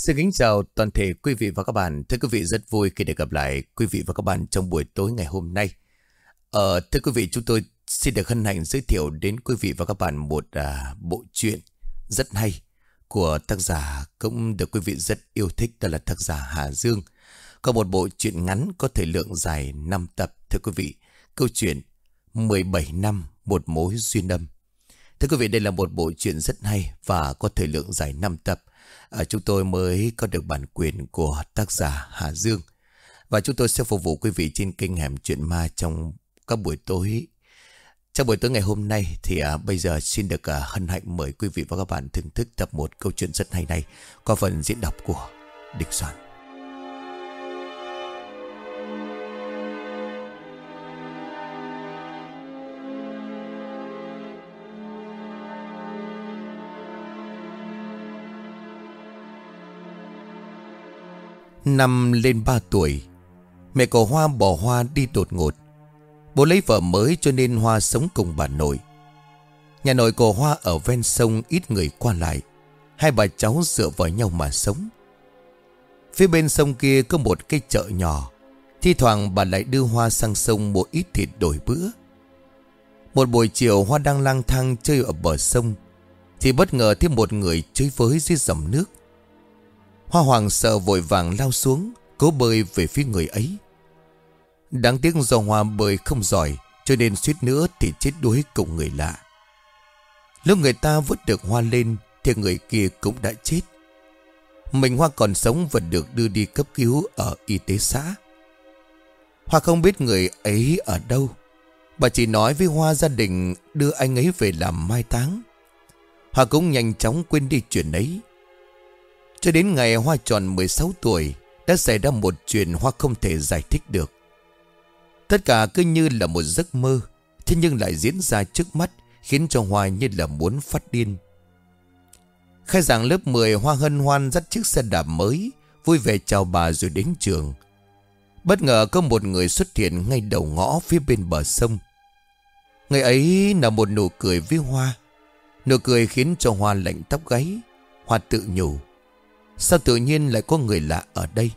Xin kính chào toàn thể quý vị và các bạn. Thưa quý vị rất vui khi được gặp lại quý vị và các bạn trong buổi tối ngày hôm nay. Ờ, thưa quý vị chúng tôi xin được hân hạnh giới thiệu đến quý vị và các bạn một à, bộ truyện rất hay của tác giả cũng được quý vị rất yêu thích đó là tác giả Hà Dương. Có một bộ truyện ngắn có thời lượng dài 5 tập thưa quý vị. Câu chuyện 17 năm một mối duyên âm. Thưa quý vị đây là một bộ truyện rất hay và có thời lượng dài 5 tập à, chúng tôi mới có được bản quyền của tác giả Hà Dương. Và chúng tôi sẽ phục vụ quý vị trên kênh Hẻm Chuyện Ma trong các buổi tối. Trong buổi tối ngày hôm nay thì à, bây giờ xin được à, hân hạnh mời quý vị và các bạn thưởng thức tập một câu chuyện rất hay này qua phần diễn đọc của Địch Soạn. Năm lên 3 tuổi, Mẹ của Hoa bỏ Hoa đi đột ngột. Bố lấy vợ mới cho nên Hoa sống cùng bà nội. Nhà nội của Hoa ở ven sông ít người qua lại, Hai bà cháu dựa vào nhau mà sống. Phía bên sông kia có một cái chợ nhỏ, Thi thoảng bà lại đưa Hoa sang sông mua ít thịt đổi bữa. Một buổi chiều Hoa đang lang thang chơi ở bờ sông, Thì bất ngờ thêm một người chơi với dưới dòng nước. Hoa hoàng sợ vội vàng lao xuống, Cố bơi về phía người ấy. Đáng tiếc do Hoa bơi không giỏi, Cho nên suýt nữa thì chết đuối cùng người lạ. Lúc người ta vứt được Hoa lên Thì người kia cũng đã chết. Mình Hoa còn sống vẫn được đưa đi cấp cứu ở y tế xã. Hoa không biết người ấy ở đâu. Bà chỉ nói với Hoa gia đình đưa anh ấy về làm mai táng. Hoa cũng nhanh chóng quên đi chuyện ấy cho đến ngày Hoa tròn 16 tuổi, Đã xảy ra một chuyện Hoa không thể giải thích được. Tất cả cứ như là một giấc mơ, Thế nhưng lại diễn ra trước mắt, Khiến cho Hoa như là muốn phát điên. Khai giảng lớp 10 Hoa hân hoan dắt chiếc xe đạp mới, Vui vẻ chào bà rồi đến trường. Bất ngờ có một người xuất hiện ngay đầu ngõ phía bên bờ sông. Người ấy là một nụ cười với Hoa. Nụ cười khiến cho Hoa lạnh tóc gáy, Hoa tự nhủ. Sao tự nhiên lại có người lạ ở đây?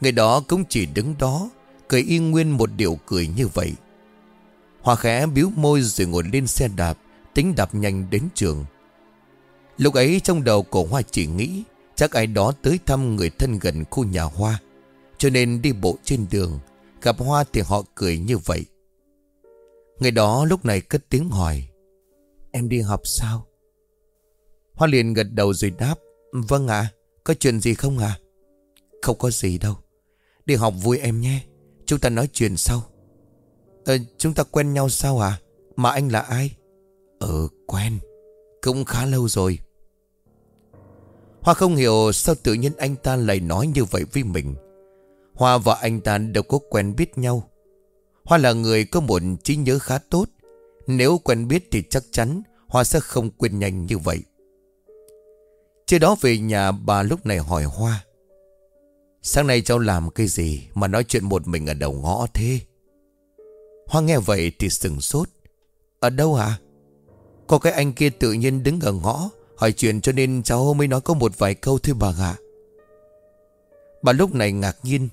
Người đó cũng chỉ đứng đó, Cười y nguyên một điều cười như vậy. Hoa khẽ biếu môi rồi ngồi lên xe đạp, Tính đạp nhanh đến trường. Lúc ấy trong đầu cổ Hoa chỉ nghĩ, Chắc ai đó tới thăm người thân gần khu nhà Hoa. Cho nên đi bộ trên đường, Gặp Hoa thì họ cười như vậy. Người đó lúc này cất tiếng hỏi, Em đi học sao? Hoa liền gật đầu rồi đáp Vâng ạ, Có chuyện gì không ạ? Không có gì đâu. Đi học vui em nhé. Chúng ta nói chuyện sau. Ờ chúng ta quen nhau sao à Mà anh là ai? Ờ quen. Cũng khá lâu rồi. Hoa không hiểu sao tự nhiên anh ta lại nói như vậy với mình. Hoa và anh ta đều có quen biết nhau. Hoa là người có một trí nhớ khá tốt. Nếu quen biết thì chắc chắn Hoa sẽ không quên nhanh như vậy. Chưa đó về nhà bà lúc này hỏi Hoa. Sáng nay cháu làm cái gì Mà nói chuyện một mình ở đầu ngõ thế? Hoa nghe vậy thì sừng sốt. Ở đâu hả? Có cái anh kia tự nhiên đứng ở ngõ, Hỏi chuyện cho nên cháu mới nói có một vài câu thôi bà ạ. Bà lúc này ngạc nhiên.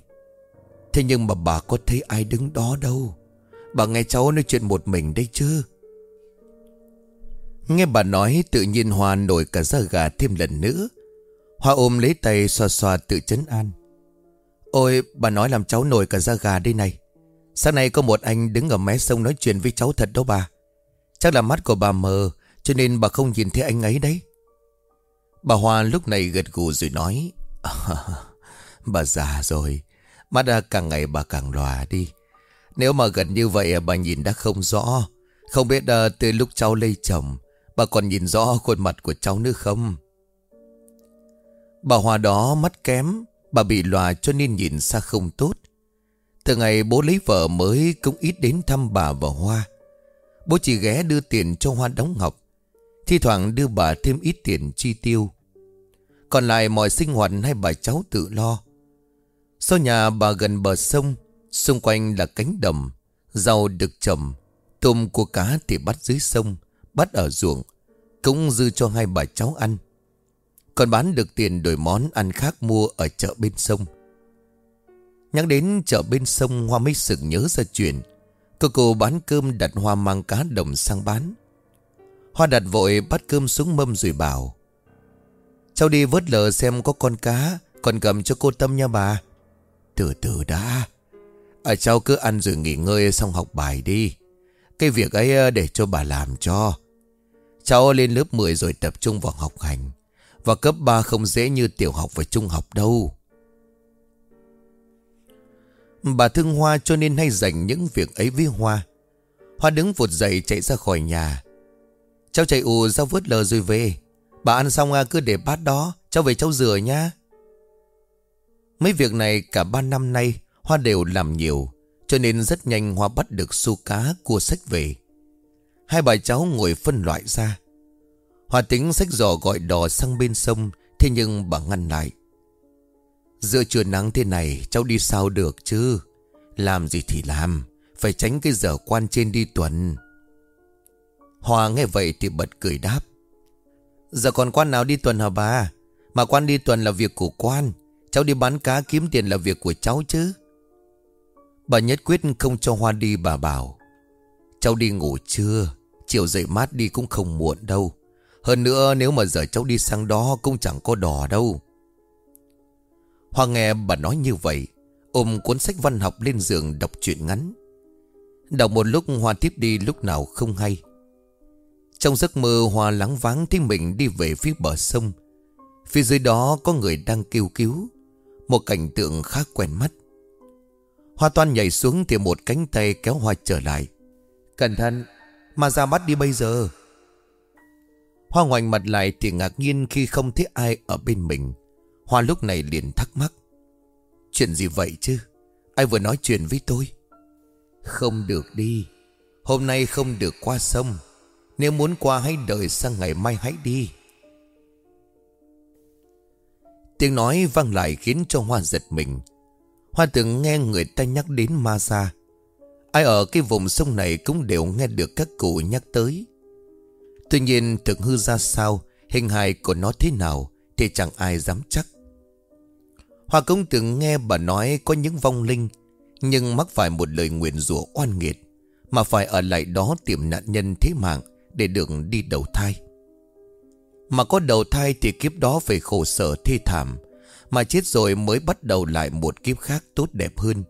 Thế nhưng mà bà có thấy ai đứng đó đâu? Bà nghe cháu nói chuyện một mình đây chứ. Nghe bà nói tự nhiên Hoa nổi cả da gà thêm lần nữa. Hoa ôm lấy tay xoa xoa tự chấn an. Ôi bà nói làm cháu nổi cả da gà đây này. Sáng nay có một anh đứng ở mé sông nói chuyện với cháu thật đó bà. Chắc là mắt của bà mờ Cho nên bà không nhìn thấy anh ấy đấy. Bà Hoa lúc này gật gù rồi nói à, Bà già rồi Mắt càng ngày bà càng lòa đi. Nếu mà gần như vậy bà nhìn đã không rõ. Không biết à, từ lúc cháu lây chồng Bà còn nhìn rõ khuôn mặt của cháu nữa không? Bà Hòa đó mắt kém, Bà bị lòa cho nên nhìn xa không tốt. Từ ngày bố lấy vợ mới Cũng ít đến thăm bà và Hoa. Bố chỉ ghé đưa tiền cho Hoa đóng học. Thi thoảng đưa bà thêm ít tiền chi tiêu. Còn lại mọi sinh hoạt hay bà cháu tự lo. Sau nhà bà gần bờ sông, Xung quanh là cánh đồng, Rau được trồng, Tôm của cá thì bắt dưới sông. Bắt ở ruộng Cũng dư cho hai bà cháu ăn. Còn bán được tiền đổi món ăn khác mua ở chợ bên sông. Nhắc đến chợ bên sông Hoa mới sực nhớ ra chuyện Cô cô bán cơm đặt Hoa mang cá đồng sang bán. Hoa đặt vội bắt cơm xuống mâm rồi bảo Cháu đi vớt lờ xem có con cá Còn cầm cho cô Tâm nha bà. Từ từ đã. À, Cháu cứ ăn rồi nghỉ ngơi xong học bài đi. Cái việc ấy à, để cho bà làm cho. Cháu lên lớp 10 rồi tập trung vào học hành. Và cấp 3 không dễ như tiểu học và trung học đâu. Bà thương Hoa cho nên hay dành những việc ấy với Hoa. Hoa đứng vụt dậy chạy ra khỏi nhà. Cháu chạy ù ra vớt lờ rồi về. Bà ăn xong à, cứ để bát đó. Cháu về cháu rửa nha Mấy việc này cả ba năm nay Hoa đều làm nhiều. Cho nên rất nhanh Hoa bắt được xu cá cua sách về. Hai bà cháu ngồi phân loại ra. Hòa tính sách giỏ gọi đò sang bên sông, Thế nhưng bà ngăn lại. Giữa trưa nắng thế này, cháu đi sao được chứ? Làm gì thì làm, Phải tránh cái giờ quan trên đi tuần. Hòa nghe vậy thì bật cười đáp. Giờ còn quan nào đi tuần hả bà? Mà quan đi tuần là việc của quan, Cháu đi bán cá kiếm tiền là việc của cháu chứ. Bà nhất quyết không cho Hoa đi bà bảo. Cháu đi ngủ chưa? Chiều dậy mát đi cũng không muộn đâu. Hơn nữa, nếu mà giờ cháu đi sang đó Cũng chẳng có đò đâu. Hoa nghe bà nói như vậy, Ôm cuốn sách văn học lên giường đọc truyện ngắn. Đọc một lúc, Hoa tiếp đi lúc nào không hay. Trong giấc mơ, Hoa lắng váng thấy mình đi về phía bờ sông. Phía dưới đó có người đang kêu cứu, Một cảnh tượng khá quen mắt. Hoa toan nhảy xuống thì một cánh tay kéo Hoa trở lại. Cẩn thận, Mà ra bắt đi bây giờ. Hoa ngoảnh mặt lại thì ngạc nhiên khi không thấy ai ở bên mình. Hoa lúc này liền thắc mắc, Chuyện gì vậy chứ? Ai vừa nói chuyện với tôi? Không được đi. Hôm nay không được qua sông. Nếu muốn qua hãy đợi sang ngày mai hãy đi. Tiếng nói vang lại khiến cho Hoa giật mình. Hoa từng nghe người ta nhắc đến ma ra. Ai ở cái vùng sông này cũng đều nghe được các cụ nhắc tới. Tuy nhiên, thực hư ra sao, Hình hài của nó thế nào Thì chẳng ai dám chắc. Hoa cũng từng nghe bà nói có những vong linh, Nhưng mắc phải một lời nguyện rủa oan nghiệt, Mà phải ở lại đó tìm nạn nhân thế mạng Để được đi đầu thai. Mà có đầu thai thì kiếp đó phải khổ sở thê thảm, Mà chết rồi mới bắt đầu lại một kiếp khác tốt đẹp hơn.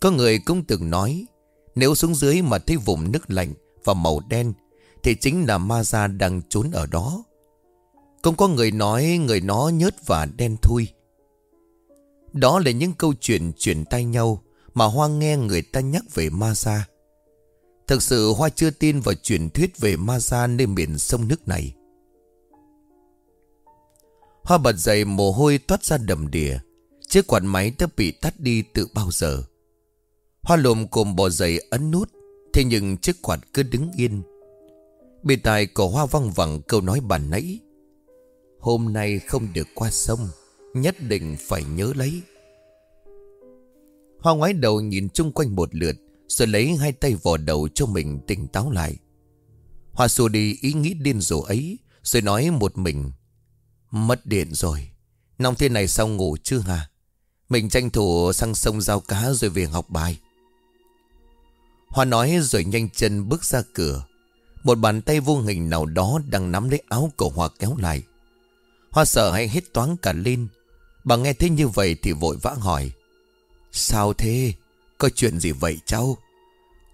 Có người cũng từng nói, Nếu xuống dưới mà thấy vùng nước lạnh và màu đen, Thì chính là ma ra đang trốn ở đó. Cũng có người nói người nó nhớt và đen thui. Đó là những câu chuyện truyền tay nhau Mà Hoa nghe người ta nhắc về ma ra. Thực sự Hoa chưa tin vào truyền thuyết về ma ra nơi miền sông nước này. Hoa bật dậy mồ hôi toát ra đầm đìa, Chiếc quạt máy đã bị tắt đi từ bao giờ? Hoa lồm cùng bò giày ấn nút, Thế nhưng chiếc quạt cứ đứng yên. Bề tài của Hoa văng vẳng câu nói bản nãy, Hôm nay không được qua sông, Nhất định phải nhớ lấy. Hoa ngoái đầu nhìn chung quanh một lượt, Rồi lấy hai tay vò đầu cho mình tỉnh táo lại. Hoa xua đi ý nghĩ điên rồ ấy, Rồi nói một mình, Mất điện rồi Nóng thế này sao ngủ chưa hả? Mình tranh thủ sang sông giao cá rồi về học bài. Hoa nói rồi nhanh chân bước ra cửa. Một bàn tay vô hình nào đó đang nắm lấy áo của Hoa kéo lại. Hoa sợ hay hết toán cả lên. Bà nghe thấy như vậy thì vội vã hỏi, Sao thế? Có chuyện gì vậy cháu?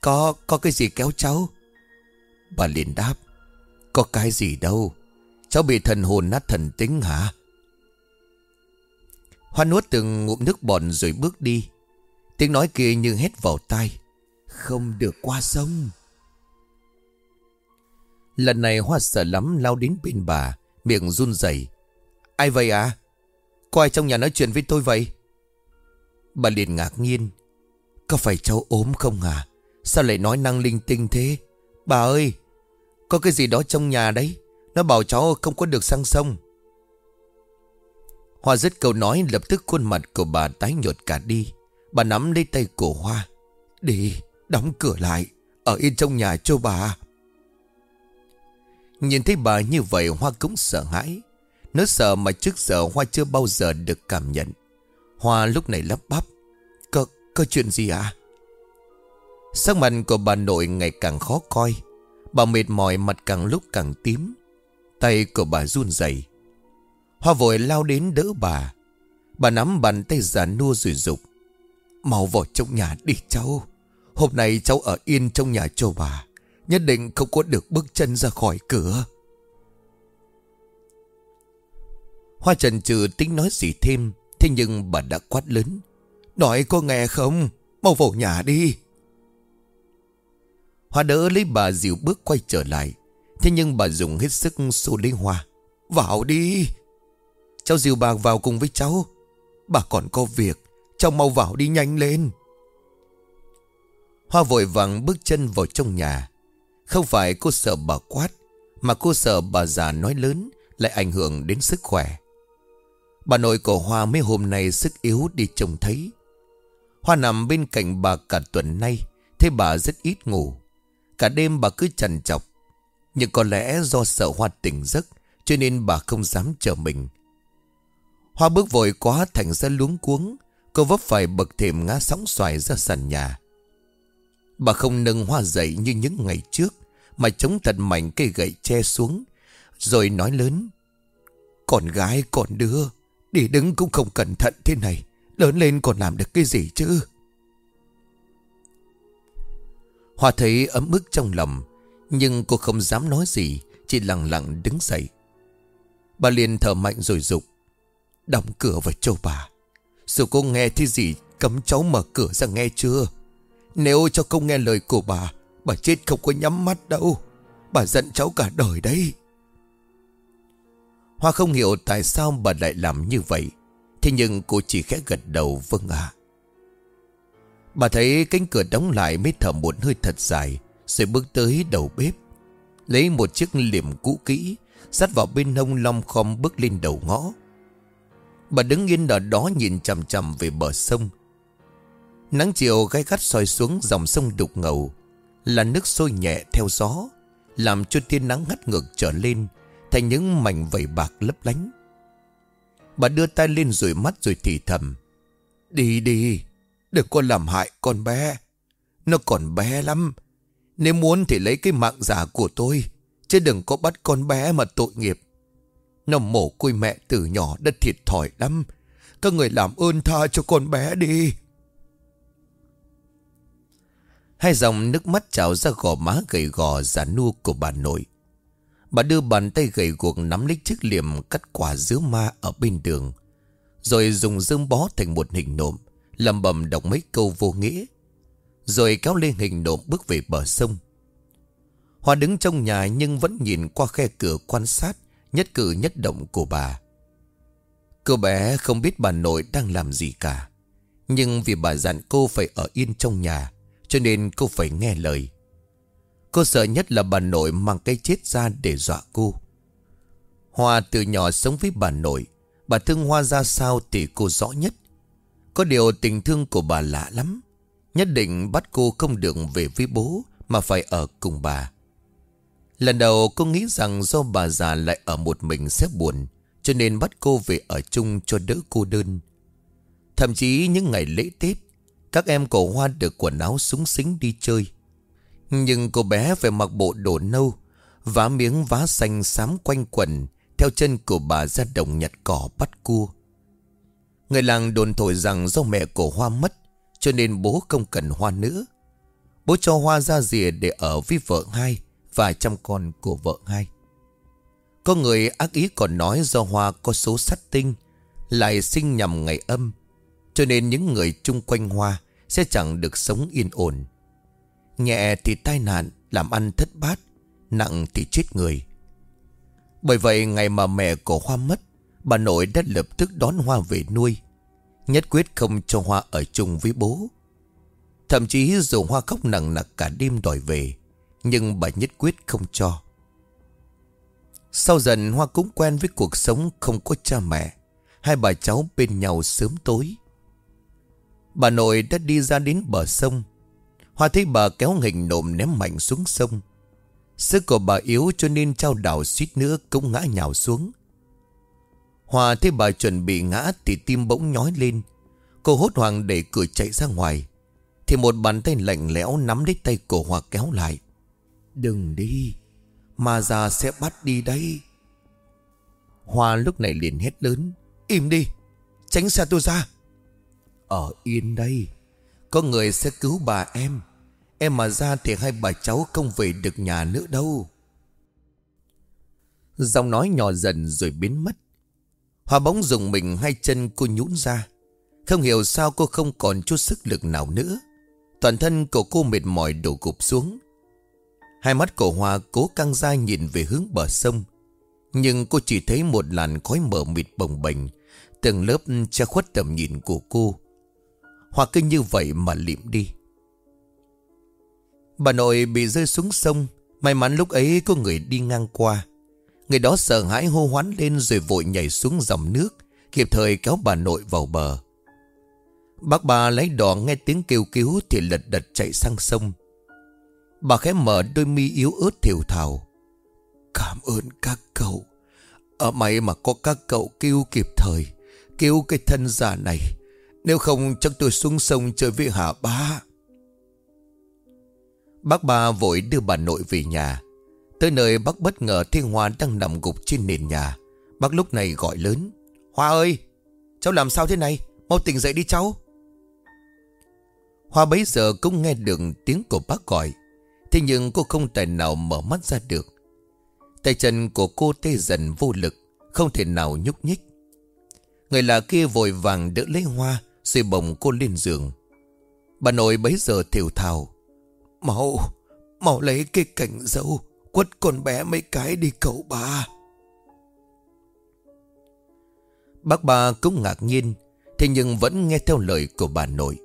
Có có cái gì kéo cháu? Bà liền đáp, Có cái gì đâu. Cháu bị thần hồn nát thần tính hả? Hoa nuốt từng ngụm nước bọt rồi bước đi. Tiếng nói kia như hét vào tai. Không được qua sông. Lần này Hoa sợ lắm lao đến bên bà, Miệng run rẩy. Ai vậy à? Có ai trong nhà nói chuyện với tôi vậy? Bà liền ngạc nhiên. Có phải cháu ốm không à Sao lại nói năng linh tinh thế? Bà ơi, Có cái gì đó trong nhà đấy. Nó bảo cháu không có được sang sông. Hoa dứt câu nói, lập tức khuôn mặt của bà tái nhợt cả đi. Bà nắm lấy tay của Hoa. Đi đóng cửa lại Ở yên trong nhà cho bà. Nhìn thấy bà như vậy Hoa cũng sợ hãi. Nỗi sợ mà trước giờ Hoa chưa bao giờ được cảm nhận. Hoa lúc này lắp bắp Có, có chuyện gì à Sắc mặt của bà nội ngày càng khó coi. Bà mệt mỏi mặt càng lúc càng tím. Tay của bà run rẩy. Hoa vội lao đến đỡ bà. Bà nắm bàn tay già nua rồi dục Mau vào trong nhà đi cháu. Hôm nay cháu ở yên trong nhà cho bà, Nhất định không có được bước chân ra khỏi cửa. Hoa trần trừ tính nói gì thêm, Thế nhưng bà đã quát lớn. Nói có nghe không? Mau vào nhà đi. Hoa đỡ lấy bà dìu bước quay trở lại. Thế nhưng bà dùng hết sức xô lấy Hoa. Vào đi. Cháu dìu bà vào cùng với cháu. Bà còn có việc, Cháu mau vào đi nhanh lên. Hoa vội vàng bước chân vào trong nhà. Không phải cô sợ bà quát, Mà cô sợ bà già nói lớn Lại ảnh hưởng đến sức khỏe. Bà nội của Hoa mấy hôm nay sức yếu đi trông thấy. Hoa nằm bên cạnh bà cả tuần nay Thế bà rất ít ngủ. Cả đêm bà cứ chằn chọc. Nhưng có lẽ do sợ Hoa tỉnh giấc, Cho nên bà không dám chờ mình. Hoa bước vội quá thành ra luống cuống, Cô vấp phải bậc thềm ngã sóng xoài ra sàn nhà. Bà không nâng Hoa dậy như những ngày trước, Mà chống thật mạnh cây gậy che xuống, Rồi nói lớn, Con gái còn đứa, Đi đứng cũng không cẩn thận thế này, Lớn lên còn làm được cái gì chứ? Hoa thấy ấm ức trong lòng, Nhưng cô không dám nói gì, Chỉ lặng lặng đứng dậy. Bà liền thở mạnh rồi dục, Đóng cửa vào châu bà. Dù cô nghe thấy gì, Cấm cháu mở cửa ra nghe chưa? Nếu cháu không nghe lời của bà Bà chết không có nhắm mắt đâu. Bà giận cháu cả đời đấy. Hoa không hiểu tại sao bà lại làm như vậy. Thế nhưng cô chỉ khẽ gật đầu vâng ạ. Bà thấy cánh cửa đóng lại mới thở một hơi thật dài, Rồi bước tới đầu bếp. Lấy một chiếc liềm cũ kỹ, Dắt vào bên hông long khom bước lên đầu ngõ. Bà đứng yên ở đó nhìn chằm chằm về bờ sông. Nắng chiều gai gắt soi xuống dòng sông đục ngầu. Là nước sôi nhẹ theo gió, Làm cho tia nắng hắt ngược trở lên, Thành những mảnh vầy bạc lấp lánh. Bà đưa tay lên rồi mắt rồi thì thầm, Đi đi, Đừng có làm hại con bé. Nó còn bé lắm. Nếu muốn thì lấy cái mạng giả của tôi, Chứ đừng có bắt con bé mà tội nghiệp. Nó mổ côi mẹ từ nhỏ đã thiệt thòi lắm. Các người làm ơn tha cho con bé đi. Hai dòng nước mắt trào ra gò má gầy gò giả nua của bà nội Bà đưa bàn tay gầy guộc nắm lấy chiếc liềm cắt quả dứa ma ở bên đường. Rồi dùng dương bó thành một hình nộm, lầm bầm đọc mấy câu vô nghĩa. Rồi kéo lên hình nộm bước về bờ sông. Hoa đứng trong nhà nhưng vẫn nhìn qua khe cửa quan sát nhất cử nhất động của bà. Cô bé không biết bà nội đang làm gì cả. Nhưng vì bà dặn cô phải ở yên trong nhà, cho nên cô phải nghe lời. Cô sợ nhất là bà nội mang cái chết ra để dọa cô. Hoa từ nhỏ sống với bà nội. Bà thương Hoa ra sao thì cô rõ nhất. Có điều tình thương của bà lạ lắm. Nhất định bắt cô không được về với bố mà phải ở cùng bà. Lần đầu cô nghĩ rằng do bà già lại ở một mình sẽ buồn, cho nên bắt cô về ở chung cho đỡ cô đơn. Thậm chí những ngày lễ Tết các em cổ Hoa được quần áo súng xính đi chơi. Nhưng cô bé phải mặc bộ đồ nâu, Vá miếng vá xanh xám quanh quần, Theo chân của bà ra đồng nhặt cỏ bắt cua. Người làng đồn thổi rằng do mẹ cổ Hoa mất, Cho nên bố không cần Hoa nữa. Bố cho Hoa ra rìa để ở với vợ hai Và chăm con của vợ hai. Có người ác ý còn nói do Hoa có số sát tinh, Lại sinh nhằm ngày âm, Cho nên những người chung quanh Hoa sẽ chẳng được sống yên ổn. Nhẹ thì tai nạn, Làm ăn thất bát, Nặng thì chết người. Bởi vậy, ngày mà mẹ của Hoa mất, Bà nội đã lập tức đón Hoa về nuôi, Nhất quyết không cho Hoa ở chung với bố. Thậm chí dù Hoa khóc nặng nặc cả đêm đòi về, Nhưng bà nhất quyết không cho. Sau dần, Hoa cũng quen với cuộc sống không có cha mẹ. Hai bà cháu bên nhau sớm tối. Bà nội đã đi ra đến bờ sông Hoa thấy bà kéo hình nộm ném mạnh xuống sông Sức của bà yếu cho nên trao đảo suýt nữa cũng ngã nhào xuống Hòa thấy bà chuẩn bị ngã thì tim bỗng nhói lên. Cô hốt hoảng để cửa chạy ra ngoài. Thì một bàn tay lạnh lẽo nắm lấy tay cổ Hòa kéo lại. Đừng đi. Mà già sẽ bắt đi đấy. Hoa lúc này liền hét lớn. Im đi. Tránh xa tôi ra. Ở yên đây. Có người sẽ cứu bà em. Em mà ra thì hai bà cháu không về được nhà nữa đâu. Giọng nói nhỏ dần rồi biến mất. Hoa bóng dùng mình hai chân cô nhũn ra. Không hiểu sao cô không còn chút sức lực nào nữa. Toàn thân của cô mệt mỏi đổ gục xuống. Hai mắt cổ Hoa cố căng ra nhìn về hướng bờ sông. Nhưng cô chỉ thấy một làn khói mờ mịt bồng bềnh, từng lớp che khuất tầm nhìn của cô hoặc cứ như vậy mà liệm đi. Bà nội bị rơi xuống sông, may mắn lúc ấy có người đi ngang qua. Người đó sợ hãi hô hoán lên rồi vội nhảy xuống dòng nước, kịp thời kéo bà nội vào bờ. Bác bà lấy đỏ nghe tiếng kêu cứu thì lật đật chạy sang sông. Bà khẽ mở đôi mi yếu ớt thiểu thào. Cảm ơn các cậu. Ở may mà có các cậu kêu kịp thời, cứu cái thân già này. Nếu không chắc tôi xuống sông chơi với Hà Ba. Bác ba vội đưa bà nội về nhà. Tới nơi bác bất ngờ Thiên Hoa đang nằm gục trên nền nhà. Bác lúc này gọi lớn. Hoa ơi, cháu làm sao thế này? Mau tỉnh dậy đi cháu. Hoa bấy giờ cũng nghe được tiếng của bác gọi. Thế nhưng cô không tài nào mở mắt ra được. Tay chân của cô tê dần vô lực, không thể nào nhúc nhích. Người lạ kia vội vàng đỡ lấy hoa, rồi bồng cô lên giường. Bà nội bấy giờ thiểu thào. Mau, mau lấy cái cảnh dâu, quất con bé mấy cái đi cậu bà. Bác bà cũng ngạc nhiên, thế nhưng vẫn nghe theo lời của bà nội.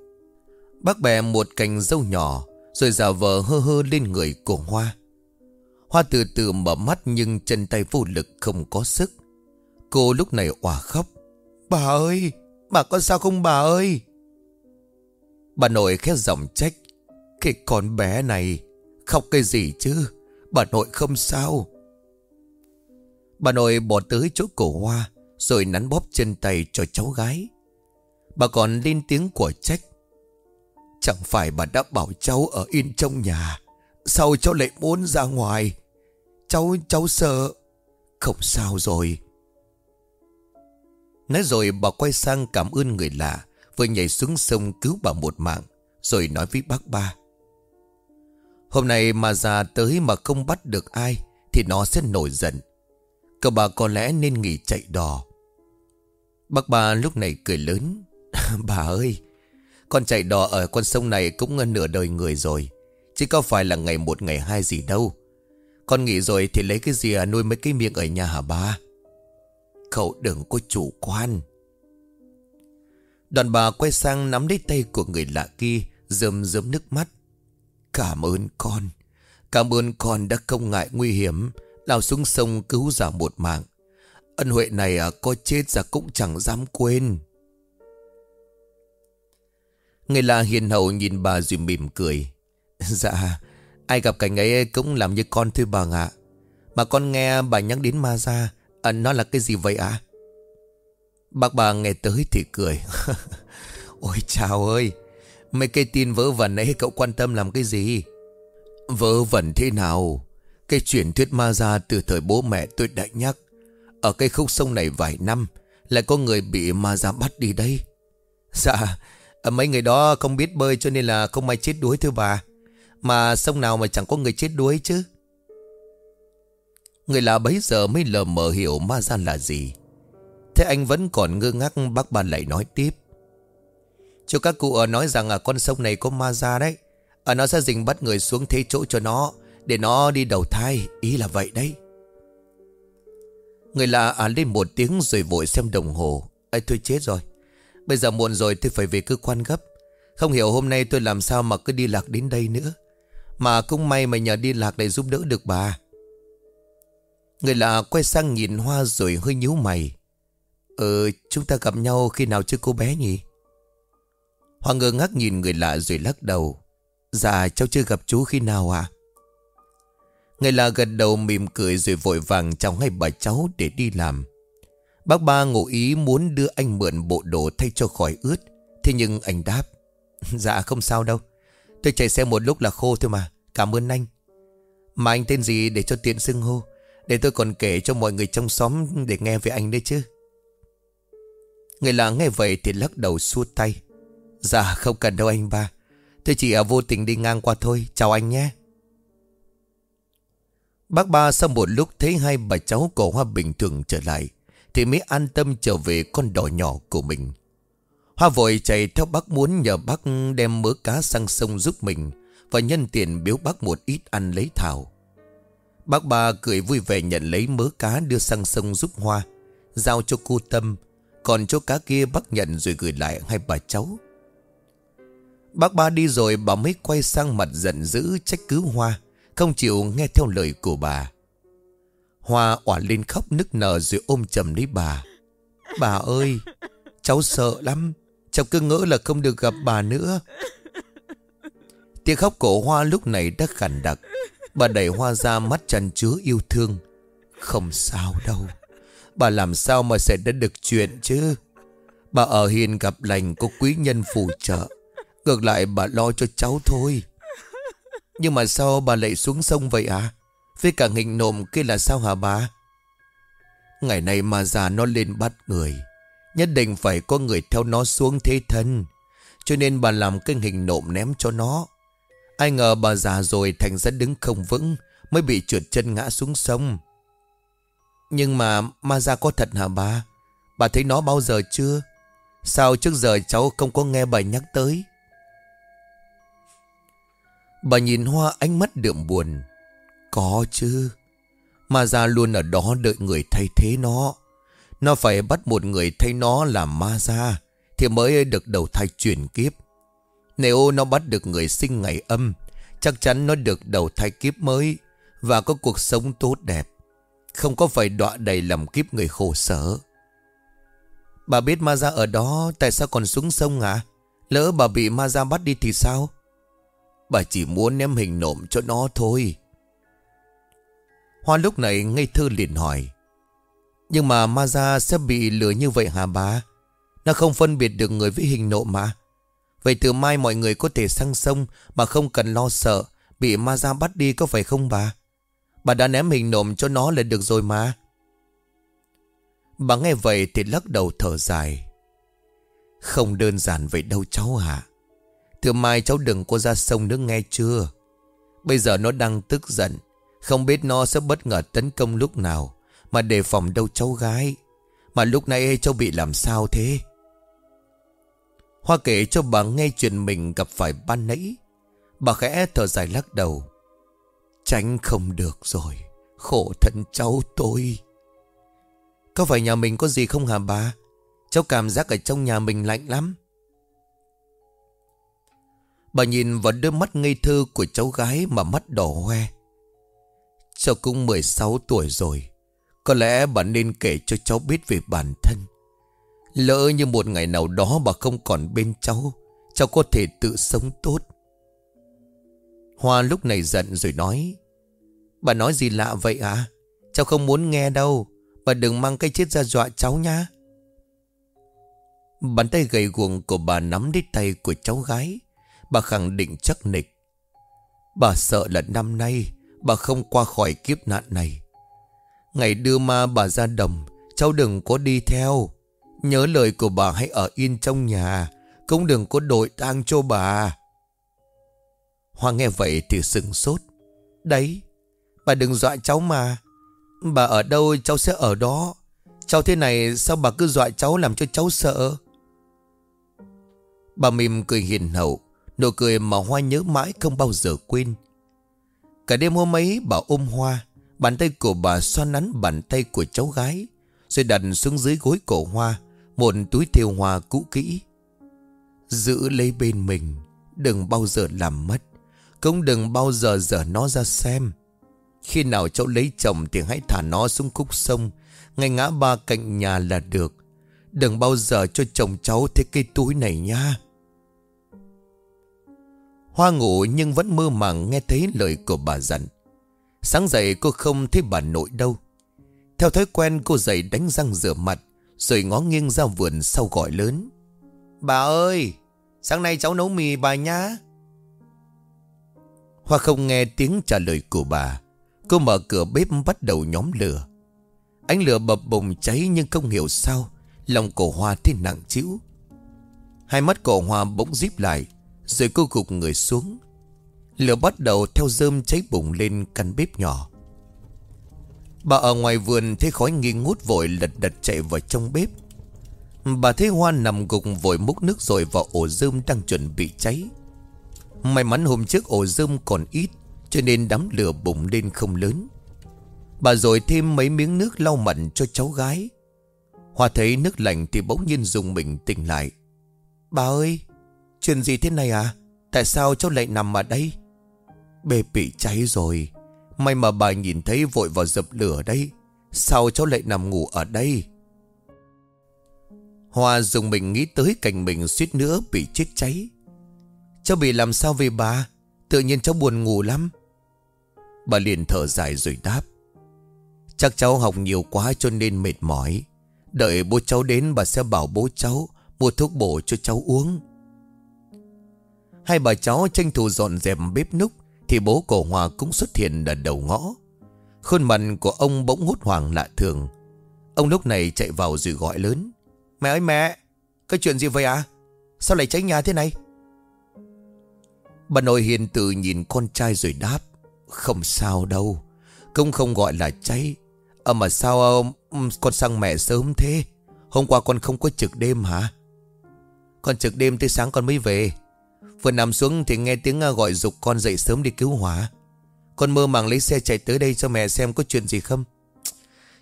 Bác bè một cành dâu nhỏ, rồi giả vờ hơ hơ lên người của Hoa. Hoa từ từ mở mắt nhưng chân tay vô lực không có sức. Cô lúc này òa khóc. Bà ơi, bà con sao không bà ơi? Bà nội khét giọng trách. Cái con bé này, khóc cái gì chứ? Bà nội không sao. Bà nội bỏ tới chỗ cổ hoa, rồi nắn bóp chân tay cho cháu gái. Bà còn lên tiếng của trách. Chẳng phải bà đã bảo cháu ở yên trong nhà Sao cháu lại muốn ra ngoài Cháu, cháu sợ Không sao rồi Nói rồi bà quay sang cảm ơn người lạ, Vừa nhảy xuống sông cứu bà một mạng, Rồi nói với bác ba. Hôm nay mà già tới mà không bắt được ai, Thì nó sẽ nổi giận. Cậu bà có lẽ nên nghỉ chạy đò. Bác ba lúc này cười lớn. Bà ơi, con chạy đò ở con sông này cũng nửa đời người rồi, Chứ có phải là ngày một, ngày hai gì đâu. Con nghỉ rồi thì lấy cái gì à nuôi mấy cái miệng ở nhà hả ba? Cậu đừng có chủ quan. Đoàn bà quay sang nắm lấy tay của người lạ kia Rơm rớm nước mắt. Cảm ơn con. Cảm ơn con đã không ngại nguy hiểm Lao xuống sông cứu giả một mạng. Ân huệ này à, có chết ra cũng chẳng dám quên. Người lạ hiền hậu nhìn bà rồi mỉm cười. Dạ, ai gặp cảnh ấy cũng làm như con thôi bà ạ. Mà con nghe bà nhắc đến ma ra, à, nó là cái gì vậy ạ? À? Bác bà nghe tới thì cười. Ôi chào ơi, mấy cái tin vớ vẩn ấy cậu quan tâm làm cái gì? Vớ vẩn thế nào? Cái truyền thuyết ma ra từ thời bố mẹ tôi đã nhắc. Ở cái khúc sông này vài năm, lại có người bị ma ra bắt đi đây. Dạ, Mấy người đó không biết bơi cho nên là không ai chết đuối thưa bà Mà sông nào mà chẳng có người chết đuối chứ Người lạ bấy giờ mới lờ mờ hiểu ma gian là gì. Thế anh vẫn còn ngơ ngác bác ba lại nói tiếp. Chú các cụ ở nói rằng à, con sông này có ma ra đấy. À, Nó sẽ dình bắt người xuống thế chỗ cho nó Để nó đi đầu thai. Ý là vậy đấy. Người lạ à lên một tiếng rồi vội xem đồng hồ. Ây tôi chết rồi. Bây giờ muộn rồi tôi phải về cơ quan gấp. Không hiểu hôm nay tôi làm sao mà cứ đi lạc đến đây nữa. Mà cũng may mà nhờ đi lạc để giúp đỡ được bà. Người lạ quay sang nhìn Hoa rồi hơi nhíu mày. Ờ chúng ta gặp nhau khi nào chứ cô bé nhỉ? Hoa ngơ ngác nhìn người lạ rồi lắc đầu. Dạ cháu chưa gặp chú khi nào à Người lạ gật đầu mỉm cười rồi vội vàng chào ngay bà cháu để đi làm. Bác ba ngụ ý muốn đưa anh mượn bộ đồ thay cho khỏi ướt. Thế nhưng anh đáp Dạ không sao đâu. Tôi chạy xe một lúc là khô thôi mà. Cảm ơn anh. Mà anh tên gì để cho tiện xưng hô? Để tôi còn kể cho mọi người trong xóm Để nghe về anh đấy chứ. Người lạ nghe vậy thì lắc đầu xua tay. Dạ không cần đâu anh ba. Tôi chỉ ở vô tình đi ngang qua thôi. Chào anh nhé. Bác ba sau một lúc thấy hai bà cháu cổ hoa bình thường trở lại, Thì mới an tâm trở về con đỏ nhỏ của mình. Hoa vội chạy theo bác muốn nhờ bác đem mớ cá sang sông giúp mình Và nhân tiền biếu bác một ít ăn lấy thảo. Bác ba cười vui vẻ nhận lấy mớ cá đưa sang sông giúp Hoa, Giao cho cô Tâm. Còn chỗ cá kia bác nhận rồi gửi lại hai bà cháu. Bác ba đi rồi bà mới quay sang mặt giận dữ trách cứ Hoa, Không chịu nghe theo lời của bà. Hoa òa lên khóc nức nở rồi ôm chầm lấy bà. Bà ơi, Cháu sợ lắm, Cháu cứ ngỡ là không được gặp bà nữa. Tiếng khóc của Hoa lúc này đã khàn đặc. Bà đẩy Hoa ra mắt chăn chứa yêu thương. Không sao đâu. Bà làm sao mà sẽ đã được chuyện chứ? Bà ở hiền gặp lành có quý nhân phù trợ. Ngược lại bà lo cho cháu thôi. Nhưng mà sao bà lại xuống sông vậy à Với cả hình nộm kia là sao hả bà? Ngày này mà già nó lên bắt người. Nhất định phải có người theo nó xuống thế thân. Cho nên bà làm cái hình nộm ném cho nó. Ai ngờ bà già rồi thành ra đứng không vững, Mới bị trượt chân ngã xuống sông. Nhưng mà ma ra có thật hả bà? Bà thấy nó bao giờ chưa? Sao trước giờ cháu không có nghe bà nhắc tới? Bà nhìn Hoa ánh mắt đượm buồn. Có chứ. Ma ra luôn ở đó đợi người thay thế nó. Nó phải bắt một người thay nó làm ma ra Thì mới được đầu thai chuyển kiếp. Nếu nó bắt được người sinh ngày âm, Chắc chắn nó được đầu thai kiếp mới Và có cuộc sống tốt đẹp. Không có phải đọa đầy làm kiếp người khổ sở. Bà biết ma ra ở đó, Tại sao còn xuống sông à Lỡ bà bị ma ra bắt đi thì sao? Bà chỉ muốn ném hình nộm cho nó thôi. Hoa lúc này ngây thơ liền hỏi, Nhưng mà ma ra sẽ bị lừa như vậy hả bà? Nó không phân biệt được người với hình nộm mà. Vậy từ mai mọi người có thể sang sông Mà không cần lo sợ. Bị ma ra bắt đi có phải không bà? Bà đã ném hình nộm cho nó là được rồi mà. Bà nghe vậy thì lắc đầu thở dài. Không đơn giản vậy đâu cháu hả Từ mai cháu đừng có ra sông nữa nghe chưa? Bây giờ nó đang tức giận. Không biết nó sẽ bất ngờ tấn công lúc nào Mà đề phòng đâu cháu gái. Mà lúc nãy cháu bị làm sao thế? Hoa kể cho bà nghe chuyện mình gặp phải ban nãy. Bà khẽ thở dài lắc đầu. Tránh không được rồi, Khổ thân cháu tôi. Có phải nhà mình có gì không hả bà? Cháu cảm giác ở trong nhà mình lạnh lắm. Bà nhìn vào đôi mắt ngây thơ của cháu gái mà mắt đỏ hoe. Cháu cũng 16 tuổi rồi. Có lẽ bà nên kể cho cháu biết về bản thân. Lỡ như một ngày nào đó bà không còn bên cháu Cháu có thể tự sống tốt. Hoa lúc này giận rồi nói, Bà nói gì lạ vậy à Cháu không muốn nghe đâu. Bà đừng mang cái chết ra dọa cháu nha Bàn tay gầy guồng của bà nắm lấy tay của cháu gái. Bà khẳng định chắc nịch, Bà sợ là năm nay Bà không qua khỏi kiếp nạn này. Ngày đưa ma bà ra đồng, Cháu đừng có đi theo. Nhớ lời của bà hãy ở yên trong nhà, Cũng đừng có đội tang cho bà. Hoa nghe vậy thì sừng sốt. Đấy, Bà đừng dọa cháu mà. Bà ở đâu, cháu sẽ ở đó. Cháu thế này, sao bà cứ dọa cháu làm cho cháu sợ? Bà mỉm cười hiền hậu, Nụ cười mà Hoa nhớ mãi không bao giờ quên. Cả đêm hôm ấy, bà ôm Hoa, Bàn tay của bà xoa nắn bàn tay của cháu gái, Rồi đặt xuống dưới gối cổ Hoa một túi thêu hoa cũ kỹ. Giữ lấy bên mình, Đừng bao giờ làm mất. Cũng đừng bao giờ dở nó ra xem. Khi nào cháu lấy chồng Thì hãy thả nó xuống khúc sông. Ngay ngã ba cạnh nhà là được. Đừng bao giờ cho chồng cháu thấy cây túi này nha. Hoa ngủ nhưng vẫn mơ màng nghe thấy lời của bà dặn. Sáng dậy cô không thấy bà nội đâu. Theo thói quen, cô dậy đánh răng rửa mặt rồi ngó nghiêng ra vườn sau gọi lớn. Bà ơi, Sáng nay cháu nấu mì bà nhá. Hoa không nghe tiếng trả lời của bà, Cô mở cửa bếp bắt đầu nhóm lửa. Ánh lửa bập bùng cháy nhưng không hiểu sao, Lòng cổ Hoa thế nặng chịu Hai mắt cổ Hoa bỗng díp lại, Rồi cô gục người xuống. Lửa bắt đầu theo rơm cháy bùng lên căn bếp nhỏ. Bà ở ngoài vườn thấy khói nghi ngút vội lật đật chạy vào trong bếp. Bà thấy Hoa nằm gục vội múc nước rồi vào ổ dơm đang chuẩn bị cháy. May mắn hôm trước ổ dơm còn ít, Cho nên đám lửa bùng lên không lớn. Bà rồi thêm mấy miếng nước lau mặn cho cháu gái. Hoa thấy nước lạnh thì bỗng nhiên dùng mình tỉnh lại. Bà ơi, Chuyện gì thế này à? Tại sao cháu lại nằm ở đây? Bê bị cháy rồi. May mà bà nhìn thấy vội vào dập lửa đây Sao cháu lại nằm ngủ ở đây? Hoa dùng mình nghĩ tới cảnh mình suýt nữa bị chết cháy. Cháu bị làm sao về bà? Tự nhiên cháu buồn ngủ lắm. Bà liền thở dài rồi đáp. Chắc cháu học nhiều quá cho nên mệt mỏi. Đợi bố cháu đến bà sẽ bảo bố cháu Mua thuốc bổ cho cháu uống. Hai bà cháu tranh thủ dọn dẹp bếp núc. Thì bố cổ Hòa cũng xuất hiện ở đầu ngõ. Khuôn mặt của ông bỗng hốt hoảng lạ thường. Ông lúc này chạy vào rồi gọi lớn. Mẹ ơi mẹ Cái chuyện gì vậy à? Sao lại cháy nhà thế này? Bà nội hiền từ nhìn con trai rồi đáp, Không sao đâu, Cũng không gọi là cháy. À mà sao con sang mẹ sớm thế? Hôm qua con không có trực đêm hả? Con trực đêm tới sáng con mới về. Vừa nằm xuống thì nghe tiếng à, gọi dục con dậy sớm đi cứu hỏa. Con mơ màng lấy xe chạy tới đây cho mẹ xem có chuyện gì không?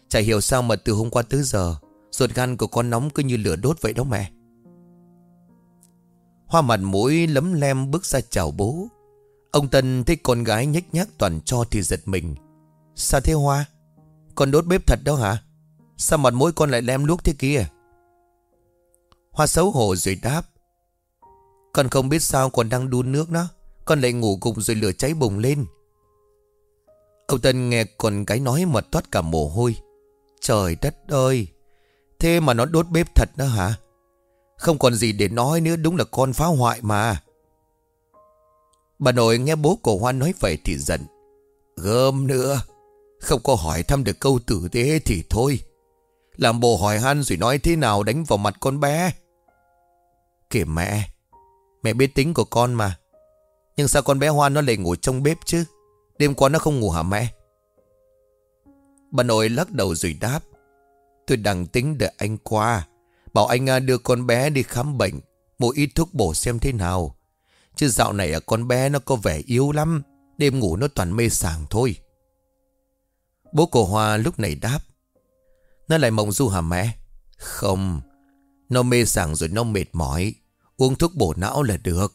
Chả hiểu sao mà từ hôm qua tới giờ, Ruột gan của con nóng cứ như lửa đốt vậy đó mẹ. Hoa mặt mũi lấm lem bước ra chào bố. Ông Tân thấy con gái nhếch nhác toàn cho thì giật mình. Sao thế Hoa? Con đốt bếp thật đó hả? Sao mặt mũi con lại lem luốc thế kia? Hoa xấu hổ rồi đáp. Con không biết sao còn đang đun nước đó. Con lại ngủ cùng rồi lửa cháy bùng lên. Ông Tân nghe con gái nói mà toát cả mồ hôi. Trời đất ơi! Thế mà nó đốt bếp thật đó hả? Không còn gì để nói nữa, Đúng là con phá hoại mà. Bà nội nghe bố Cổ Hoan nói vậy thì giận. Gơm nữa, Không có hỏi thăm được câu tử tế thì thôi. Làm bộ hỏi han rồi nói thế nào đánh vào mặt con bé. Kìa mẹ Mẹ biết tính của con mà. Nhưng sao con bé hoa nó lại ngủ trong bếp chứ? Đêm qua nó không ngủ hả mẹ? Bà nội lắc đầu rồi đáp. Tôi đang tính đợi anh qua. Bảo anh à, đưa con bé đi khám bệnh, Mua ít thuốc bổ xem thế nào. Chứ dạo này à, con bé nó có vẻ yếu lắm, Đêm ngủ nó toàn mê sảng thôi. Bố của Hoa lúc này đáp. Nó lại mộng du hả mẹ? Không, Nó mê sảng rồi nó mệt mỏi. Uống thuốc bổ não là được.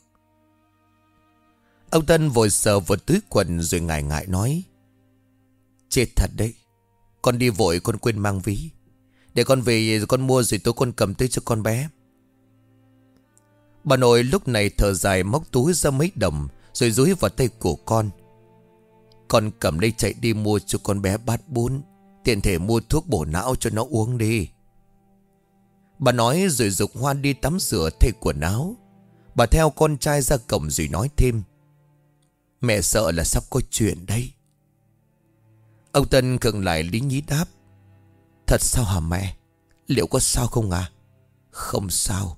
Ông Tân vội sờ vào túi quần rồi ngại ngại nói, Chết thật đấy, Con đi vội con quên mang ví. Để con về rồi con mua rồi tối con cầm tới cho con bé. Bà nội lúc này thở dài móc túi ra mấy đồng Rồi dúi vào tay của con. Con cầm đây chạy đi mua cho con bé bát bún, Tiện thể mua thuốc bổ não cho nó uống đi. Bà nói rồi dục hoa đi tắm rửa, thay quần áo. Bà theo con trai ra cổng rồi nói thêm, Mẹ sợ là sắp có chuyện đây Ông Tân khựng lại lý nhí đáp, Thật sao hả mẹ? Liệu có sao không à Không sao.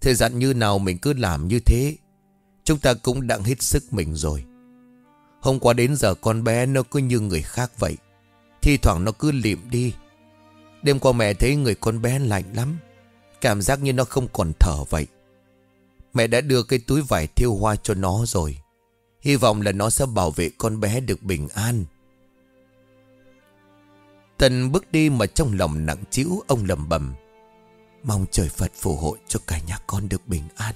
Thời gian như nào mình cứ làm như thế, Chúng ta cũng đang hết sức mình rồi. Hôm qua đến giờ con bé nó cứ như người khác vậy, Thi thoảng nó cứ liệm đi. Đêm qua mẹ thấy người con bé lạnh lắm. Cảm giác như nó không còn thở vậy. Mẹ đã đưa cái túi vải thiêu hoa cho nó rồi. Hy vọng là nó sẽ bảo vệ con bé được bình an. Tần bước đi mà trong lòng nặng chịu ông lầm bầm Mong trời Phật phù hộ cho cả nhà con được bình an.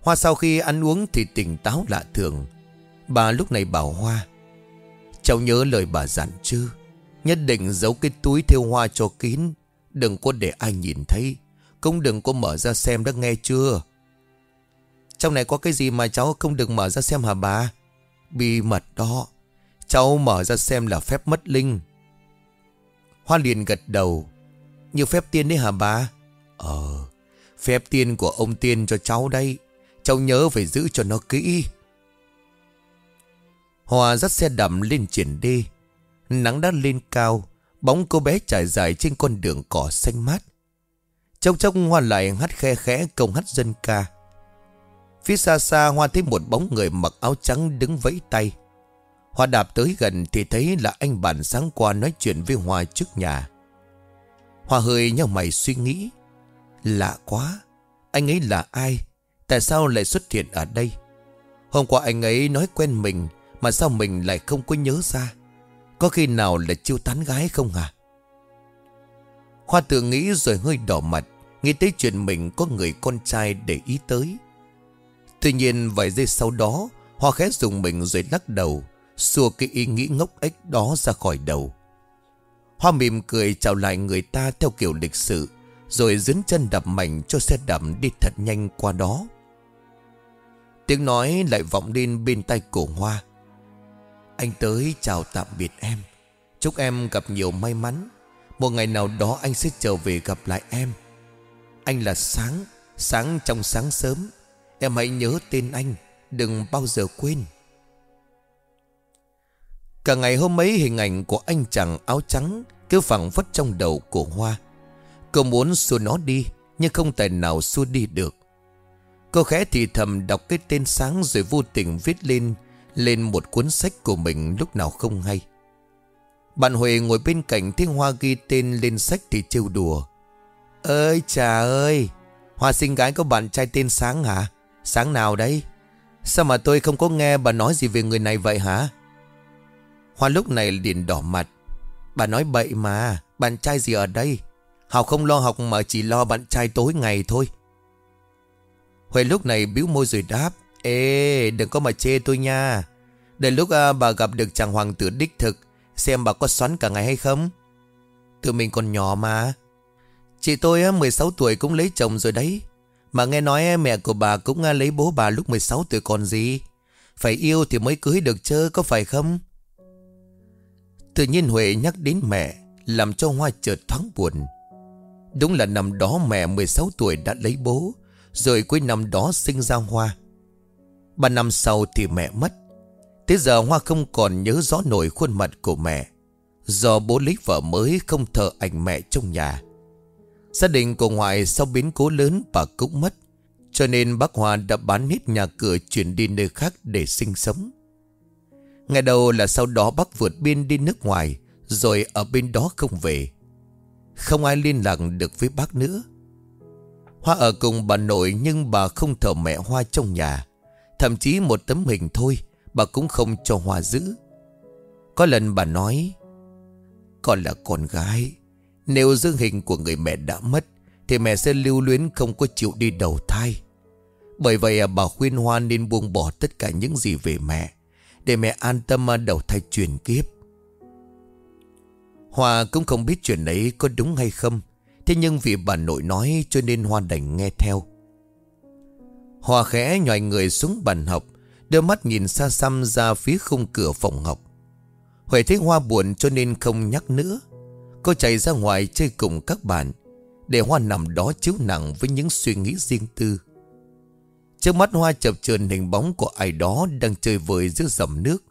Hoa sau khi ăn uống thì tỉnh táo lạ thường. Bà lúc này bảo Hoa, Cháu nhớ lời bà dặn chứ Nhất định giấu cái túi theo hoa cho kín. Đừng có để ai nhìn thấy. Cũng đừng có mở ra xem đã nghe chưa? Trong này có cái gì mà cháu không được mở ra xem hả bà? Bí mật đó. Cháu mở ra xem là phép mất linh. Hoa liền gật đầu. Như phép tiên đấy hả bà? Ờ Phép tiên của ông tiên cho cháu đây Cháu nhớ phải giữ cho nó kỹ. Hoa dắt xe đậm lên triển đi. Nắng đã lên cao, Bóng cô bé trải dài trên con đường cỏ xanh mát. Trong trong Hoa lại hát khe khẽ công hát dân ca. Phía xa xa Hoa thấy một bóng người mặc áo trắng đứng vẫy tay. Hoa đạp tới gần thì thấy là anh bạn sáng qua nói chuyện với Hoa trước nhà. Hoa hơi nhau mày suy nghĩ. Lạ quá, Anh ấy là ai? Tại sao lại xuất hiện ở đây? Hôm qua anh ấy nói quen mình Mà sao mình lại không có nhớ ra? Có khi nào là chiêu tán gái không à? Hoa tự nghĩ rồi hơi đỏ mặt, Nghĩ tới chuyện mình có người con trai để ý tới. Tuy nhiên vài giây sau đó, Hoa khẽ dùng mình rồi lắc đầu, Xua cái ý nghĩ ngốc ếch đó ra khỏi đầu. Hoa mỉm cười chào lại người ta theo kiểu lịch sự, Rồi dấn chân đập mạnh cho xe đạp đi thật nhanh qua đó. Tiếng nói lại vọng lên bên tay cổ Hoa. Anh tới chào tạm biệt em. Chúc em gặp nhiều may mắn. Một ngày nào đó anh sẽ trở về gặp lại em. Anh là sáng Sáng trong sáng sớm. Em hãy nhớ tên anh, Đừng bao giờ quên. Cả ngày hôm ấy, hình ảnh của anh chàng áo trắng Cứ phẳng phất trong đầu của Hoa. Cô muốn xua nó đi, Nhưng không tài nào xua đi được. Cô khẽ thì thầm đọc cái tên sáng Rồi vô tình viết lên lên một cuốn sách của mình lúc nào không hay. Bạn Huệ ngồi bên cạnh Thấy Hoa ghi tên lên sách thì trêu đùa. Ơi chà ơi, Hoa sinh gái có bạn trai tên Sáng hả? Sáng nào đấy? Sao mà tôi không có nghe bà nói gì về người này vậy hả? Hoa lúc này liền đỏ mặt. Bà nói bậy mà, Bạn trai gì ở đây? Học không lo học mà chỉ lo bạn trai tối ngày thôi. Huệ lúc này bĩu môi rồi đáp. Ê đừng có mà chê tôi nha. Đến lúc à, bà gặp được chàng hoàng tử đích thực Xem bà có xoắn cả ngày hay không. Tụi mình còn nhỏ mà. Chị tôi à, 16 tuổi cũng lấy chồng rồi đấy. Mà nghe nói à, mẹ của bà cũng à, lấy bố bà lúc 16 tuổi còn gì. Phải yêu thì mới cưới được chứ có phải không? Tự nhiên Huệ nhắc đến mẹ Làm cho Hoa chợt thoáng buồn. Đúng là năm đó mẹ 16 tuổi đã lấy bố Rồi cuối năm đó sinh ra Hoa. Ba năm sau thì mẹ mất. Thế giờ Hoa không còn nhớ rõ nổi khuôn mặt của mẹ. Do bố lấy vợ mới không thờ ảnh mẹ trong nhà. Gia đình của ngoại sau biến cố lớn bà cũng mất. Cho nên bác Hoa đã bán hết nhà cửa chuyển đi nơi khác để sinh sống. Ngày đầu là sau đó bác vượt biên đi nước ngoài, Rồi ở bên đó không về. Không ai liên lạc được với bác nữa. Hoa ở cùng bà nội nhưng bà không thờ mẹ Hoa trong nhà. Thậm chí một tấm hình thôi, Bà cũng không cho hòa giữ. Có lần bà nói, Con là con gái, Nếu giữ hình của người mẹ đã mất, Thì mẹ sẽ lưu luyến không có chịu đi đầu thai. Bởi vậy à, bà khuyên Hoa nên buông bỏ tất cả những gì về mẹ, để mẹ an tâm đầu thai truyền kiếp. Hoa cũng không biết chuyện ấy có đúng hay không, Thế nhưng vì bà nội nói cho nên Hoa đành nghe theo. Hòa khẽ nhòi người xuống bàn học, Đưa mắt nhìn xa xăm ra phía khung cửa phòng học Huệ thấy Hoa buồn cho nên không nhắc nữa Cô chạy ra ngoài chơi cùng các bạn, Để Hoa nằm đó chiếu nặng với những suy nghĩ riêng tư Trước mắt Hoa chập chờn hình bóng của ai đó đang chơi vơi giữa dòng nước.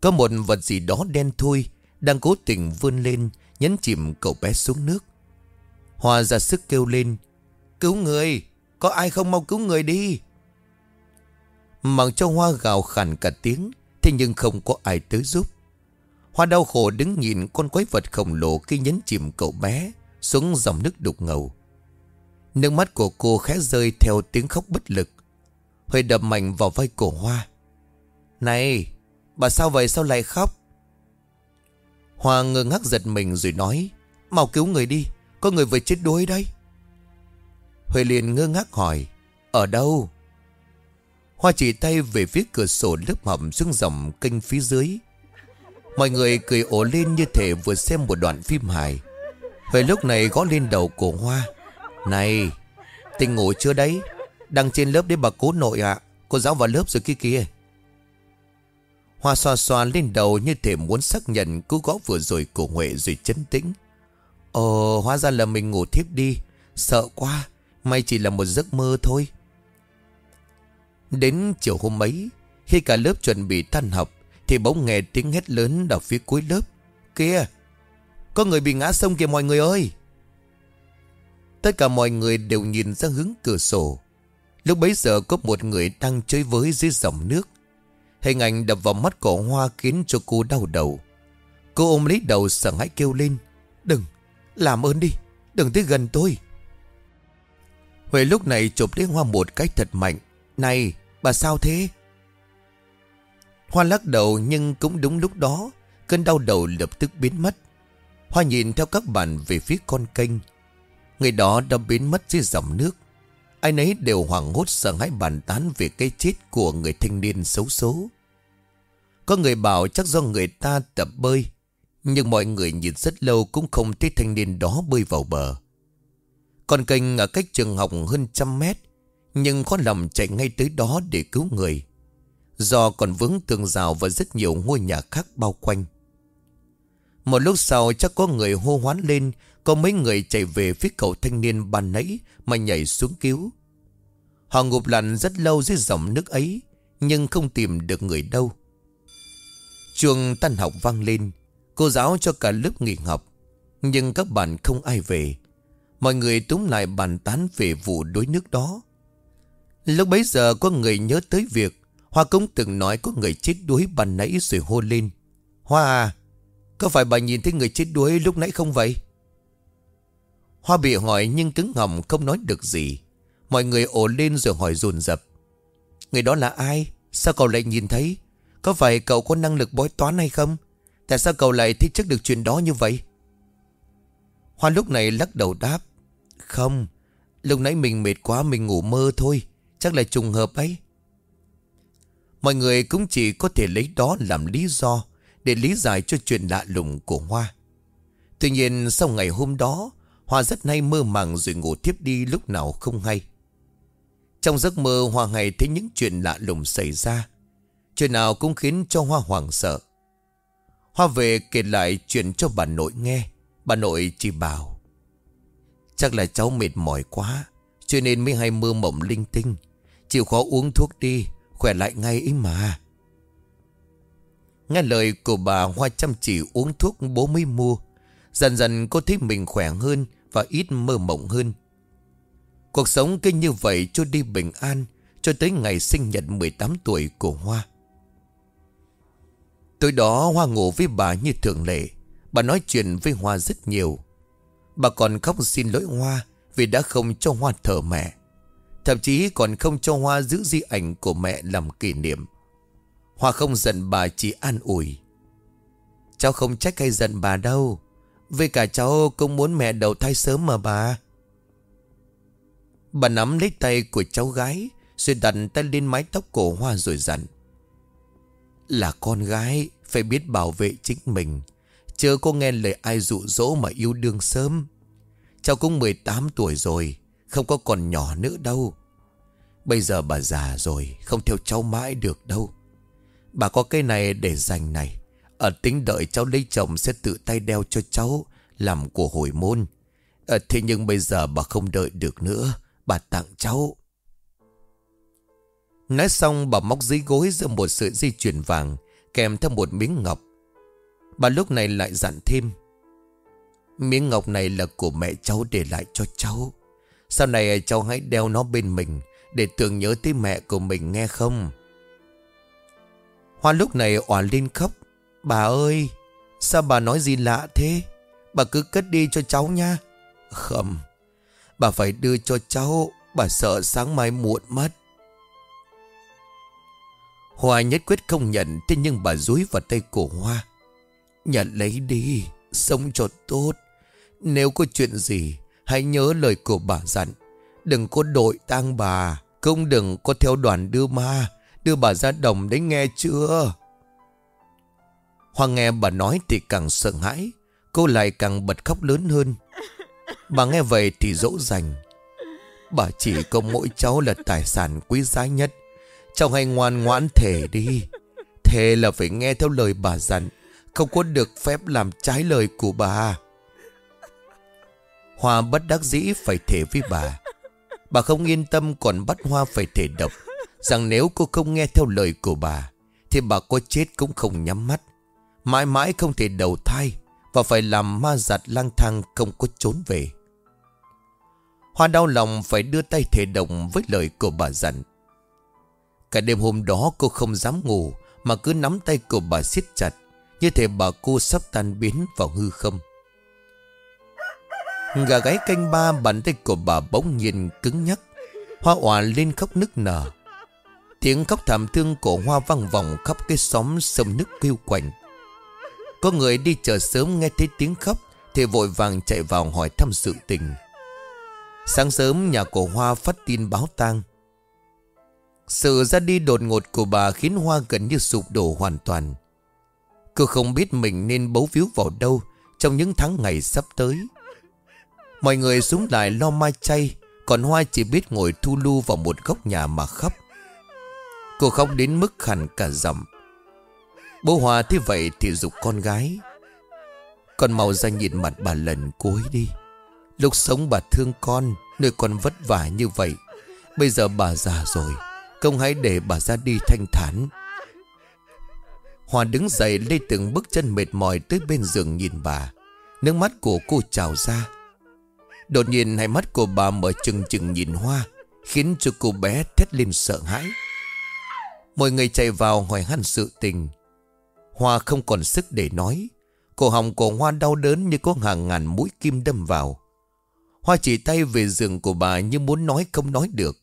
Có một vật gì đó đen thui, đang cố tình vươn lên, nhấn chìm cậu bé xuống nước. Hoa ra sức kêu lên. Cứu người! Có ai không mau cứu người đi! Mặc cho Hoa gào khàn cả tiếng, Thế nhưng không có ai tới giúp Hoa đau khổ đứng nhìn con quái vật khổng lồ khi nhấn chìm cậu bé, xuống dòng nước đục ngầu. Nước mắt của cô khẽ rơi theo tiếng khóc bất lực. Huệ đập mạnh vào vai cổ Hoa Này, Bà sao vậy sao lại khóc Hoa ngơ ngác giật mình rồi nói, Mau cứu người đi, Có người vừa chết đuối đây Huệ liền ngơ ngác hỏi, Ở đâu? Hoa chỉ tay về phía cửa sổ lớp hầm xuống dòng kênh phía dưới. Mọi người cười ổ lên như thể vừa xem một đoạn phim hài. Huệ lúc này gõ lên đầu cổ Hoa, Này Tình ngủ chưa đấy? Đang trên lớp đấy bà cố nội ạ. Cô giáo vào lớp rồi kia kìa. Hoa xoa xoa lên đầu như thể muốn xác nhận cú gõ vừa rồi của Huệ rồi chấn tĩnh. Ồ hóa ra là mình ngủ thiếp đi. Sợ quá. May chỉ là một giấc mơ thôi. Đến chiều hôm ấy Khi cả lớp chuẩn bị tan học Thì bỗng nghe tiếng hét lớn ở phía cuối lớp. Kìa Có người bị ngã sông kìa mọi người ơi. Tất cả mọi người đều nhìn ra hướng cửa sổ. Lúc bấy giờ có một người đang chơi với dưới dòng nước. Hình ảnh đập vào mắt cổ hoa khiến cho cô đau đầu. Cô ôm lấy đầu sợ hãi kêu lên. Đừng, làm ơn đi, đừng tới gần tôi. Huệ lúc này chụp lấy Hoa một cách thật mạnh. Này, bà sao thế? Hoa lắc đầu nhưng cũng đúng lúc đó Cơn đau đầu lập tức biến mất. Hoa nhìn theo các bạn về phía con kênh. Người đó đã biến mất dưới dòng nước. Ai nấy đều hoảng hốt sợ hãi bàn tán về cái chết của người thanh niên xấu số. Có người bảo chắc do người ta tập bơi Nhưng mọi người nhìn rất lâu cũng không thấy thanh niên đó bơi vào bờ. Con kênh ở cách trường học hơn trăm mét, Nhưng khó lòng chạy ngay tới đó để cứu người. Do còn vướng tường rào và rất nhiều ngôi nhà khác bao quanh. Một lúc sau, chắc có người hô hoán lên, Có mấy người chạy về phía cậu thanh niên ban nãy Mà nhảy xuống cứu. Họ ngụp lặn rất lâu dưới dòng nước ấy, Nhưng không tìm được người đâu. Chuông tan học vang lên, Cô giáo cho cả lớp nghỉ học, Nhưng các bạn không ai về. Mọi người túm lại bàn tán về vụ đuối nước đó. Lúc bấy giờ có người nhớ tới việc Hoa cũng từng nói có người chết đuối bàn nãy rồi hô lên. Hoa à Có phải bà nhìn thấy người chết đuối lúc nãy không vậy? Hoa bị hỏi nhưng cứng họng không nói được gì. Mọi người ồ lên rồi hỏi dồn dập. Người đó là ai? Sao cậu lại nhìn thấy? Có phải cậu có năng lực bói toán hay không? Tại sao cậu lại thích chắc được chuyện đó như vậy? Hoa lúc này lắc đầu đáp, Không, Lúc nãy mình mệt quá, mình ngủ mơ thôi, Chắc là trùng hợp ấy. Mọi người cũng chỉ có thể lấy đó làm lý do Để lý giải cho chuyện lạ lùng của Hoa. Tuy nhiên, sau ngày hôm đó, Hoa rất hay mơ màng rồi ngủ tiếp đi lúc nào không hay. Trong giấc mơ, Hoa ngày thấy những chuyện lạ lùng xảy ra. Chuyện nào cũng khiến cho Hoa hoảng sợ. Hoa về kể lại chuyện cho bà nội nghe. Bà nội chỉ bảo, Chắc là cháu mệt mỏi quá, Cho nên mới hay mơ mộng linh tinh. Chịu khó uống thuốc đi, Khỏe lại ngay ý mà. Nghe lời của bà Hoa chăm chỉ uống thuốc bố mới mua, Dần dần cô thấy mình khỏe hơn Và ít mơ mộng hơn. Cuộc sống cứ như vậy cho đi bình an Cho tới ngày sinh nhật 18 tuổi của Hoa. Tối đó Hoa ngủ với bà như thường lệ. Bà nói chuyện với Hoa rất nhiều. Bà còn khóc xin lỗi Hoa Vì đã không cho Hoa thở mẹ. Thậm chí còn không cho Hoa giữ di ảnh của mẹ làm kỷ niệm. Hoa không giận bà, chỉ an ủi. Cháu không trách hay giận bà đâu. Vì cả cháu cũng muốn mẹ đầu thai sớm mà bà. Bà nắm lấy tay của cháu gái, Rồi đặt tay lên mái tóc cổ Hoa rồi dặn. Là con gái, phải biết bảo vệ chính mình. Chớ có nghe lời ai dụ dỗ mà yêu đương sớm. Cháu cũng 18 tuổi rồi Không có còn nhỏ nữa đâu. Bây giờ bà già rồi Không theo cháu mãi được đâu. Bà có cái này để dành này. Ở tính đợi cháu lấy chồng Sẽ tự tay đeo cho cháu Làm của hồi môn. À, Thế nhưng bây giờ bà không đợi được nữa Bà tặng cháu. Nói xong bà móc dưới gối ra một sợi dây chuyền vàng Kèm theo một miếng ngọc. Bà lúc này lại dặn thêm. Miếng ngọc này là của mẹ cháu để lại cho cháu. Sau này cháu hãy đeo nó bên mình Để tưởng nhớ tới mẹ của mình nghe không? Hoa lúc này òa lên khóc. Bà ơi, Sao bà nói gì lạ thế? Bà cứ cất đi cho cháu nha. Không, Bà phải đưa cho cháu. Bà sợ sáng mai muộn mất. Hoa nhất quyết không nhận, Thế nhưng bà dúi vào tay cổ Hoa. Nhận lấy đi, Sống cho tốt. Nếu có chuyện gì, Hãy nhớ lời của bà dặn. Đừng có đội tang bà Không đừng có theo đoàn đưa ma. Đưa bà ra đồng đấy nghe chưa? Hoàng nghe bà nói thì càng sợ hãi, Cô lại càng bật khóc lớn hơn. Bà nghe vậy thì dỗ dành. Bà chỉ có mỗi cháu là tài sản quý giá nhất. Cháu hãy ngoan ngoãn thể đi. Thề là phải nghe theo lời bà dặn. Không có được phép làm trái lời của bà. Hoa bất đắc dĩ phải thể với bà. Bà không yên tâm còn bắt Hoa phải thể độc, Rằng nếu cô không nghe theo lời của bà, Thì bà có chết cũng không nhắm mắt. Mãi mãi không thể đầu thai Và phải làm ma giặt lang thang không có trốn về. Hoa đau lòng phải đưa tay thể động với lời của bà dặn. Cả đêm hôm đó cô không dám ngủ Mà cứ nắm tay của bà siết chặt. Như thể bà cô sắp tan biến vào hư không. Gà gáy canh ba, bàn tay của bà bỗng nhiên cứng nhắc. Hoa òa lên khóc nức nở. Tiếng khóc thảm thương của Hoa vang vọng khắp cái xóm sông nước kêu quạnh. Có người đi chờ sớm nghe thấy tiếng khóc, Thì vội vàng chạy vào hỏi thăm sự tình. Sáng sớm, nhà của Hoa phát tin báo tang. Sự ra đi đột ngột của bà khiến Hoa gần như sụp đổ hoàn toàn. Cô không biết mình nên bấu víu vào đâu Trong những tháng ngày sắp tới. Mọi người xuống lại lo mai chay, Còn Hoa chỉ biết ngồi thu lu vào một góc nhà mà khóc. Cô khóc đến mức hẳn cả giọng. Bố Hoa thế vậy thì dục con gái. Con mau ra nhìn mặt bà lần cuối đi. Lúc sống bà thương con Nơi con vất vả như vậy. Bây giờ bà già rồi, Không hãy để bà ra đi thanh thản. Hoa đứng dậy lê từng bước chân mệt mỏi Tới bên giường nhìn bà. Nước mắt của cô trào ra. Đột nhiên hai mắt của bà mở chừng chừng nhìn Hoa, Khiến cho cô bé thét lên sợ hãi. Mọi người chạy vào hỏi han sự tình. Hoa không còn sức để nói. Cổ họng của Hoa đau đớn như có hàng ngàn mũi kim đâm vào. Hoa chỉ tay về giường của bà như muốn nói không nói được.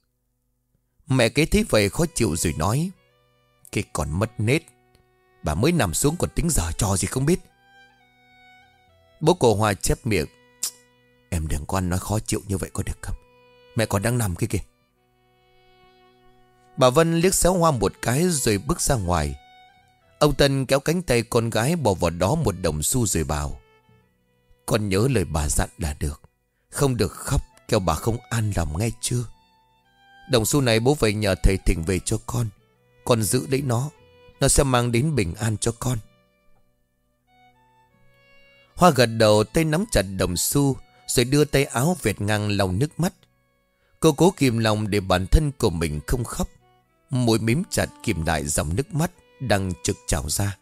Mẹ kế thấy vậy khó chịu rồi nói. Cái còn mất nết. Bà mới nằm xuống còn tính giờ trò gì không biết. Bố cô Hoa chép miệng. Em đừng có ăn nói khó chịu như vậy có được không? Mẹ còn đang nằm kia kìa. Bà Vân liếc xéo hoa một cái rồi bước ra ngoài. Ông Tân kéo cánh tay con gái bỏ vào đó một đồng xu rồi bảo. Con nhớ lời bà dặn là được. Không được khóc, kêu bà không an lòng nghe chưa? Đồng xu này bố về nhờ thầy thỉnh về cho con. Con giữ lấy nó. Nó sẽ mang đến bình an cho con. Hoa gật đầu, tay nắm chặt đồng xu, Rồi đưa tay áo vẹt ngang lòng nước mắt. Cô cố kìm lòng để bản thân của mình không khóc. Mũi mím chặt kìm lại dòng nước mắt Đang trực trào ra.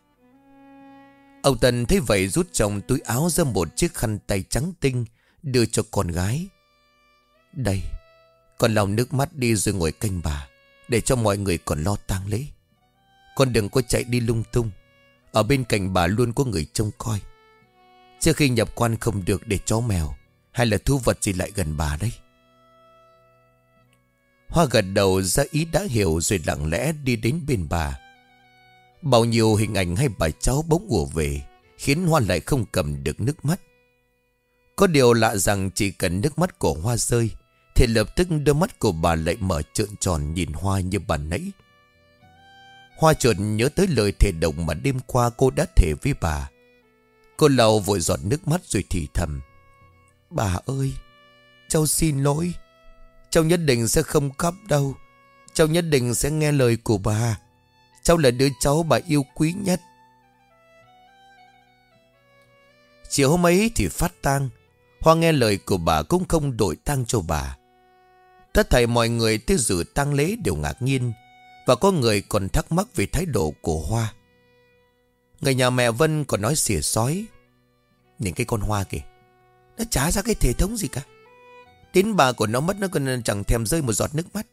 Ông Tân thấy vậy rút trong túi áo ra một chiếc khăn tay trắng tinh, Đưa cho con gái. Đây, Con lòng nước mắt đi rồi ngồi canh bà, Để cho mọi người còn lo tang lễ. Con đừng có chạy đi lung tung Ở bên cạnh bà luôn có người trông coi Trước khi nhập quan không được để chó mèo Hay là thu vật gì lại gần bà đấy Hoa gật đầu ra ý đã hiểu rồi lặng lẽ đi đến bên bà. Bao nhiêu hình ảnh hay bài cháu bỗng ùa về, khiến Hoa lại không cầm được nước mắt. Có điều lạ rằng chỉ cần nước mắt của Hoa rơi, thì lập tức đôi mắt của bà lại mở trợn tròn nhìn Hoa như bà nãy. Hoa chuột nhớ tới lời thề đồng mà đêm qua cô đã thề với bà. Cô lau vội giọt nước mắt rồi thì thầm. Bà ơi, cháu xin lỗi. Cháu nhất định sẽ không khóc đâu Cháu nhất định sẽ nghe lời của bà Cháu là đứa cháu bà yêu quý nhất Chiều hôm ấy thì phát tang Hoa nghe lời của bà cũng không đổi tang cho bà Tất thảy mọi người tới dự tang lễ đều ngạc nhiên và có người còn thắc mắc về thái độ của Hoa. Người nhà mẹ Vân còn nói xỉa sói. Nhìn cái con Hoa kìa Nó trả ra cái thể thống gì cả. Đến bà của nó mất nó còn chẳng thèm rơi một giọt nước mắt.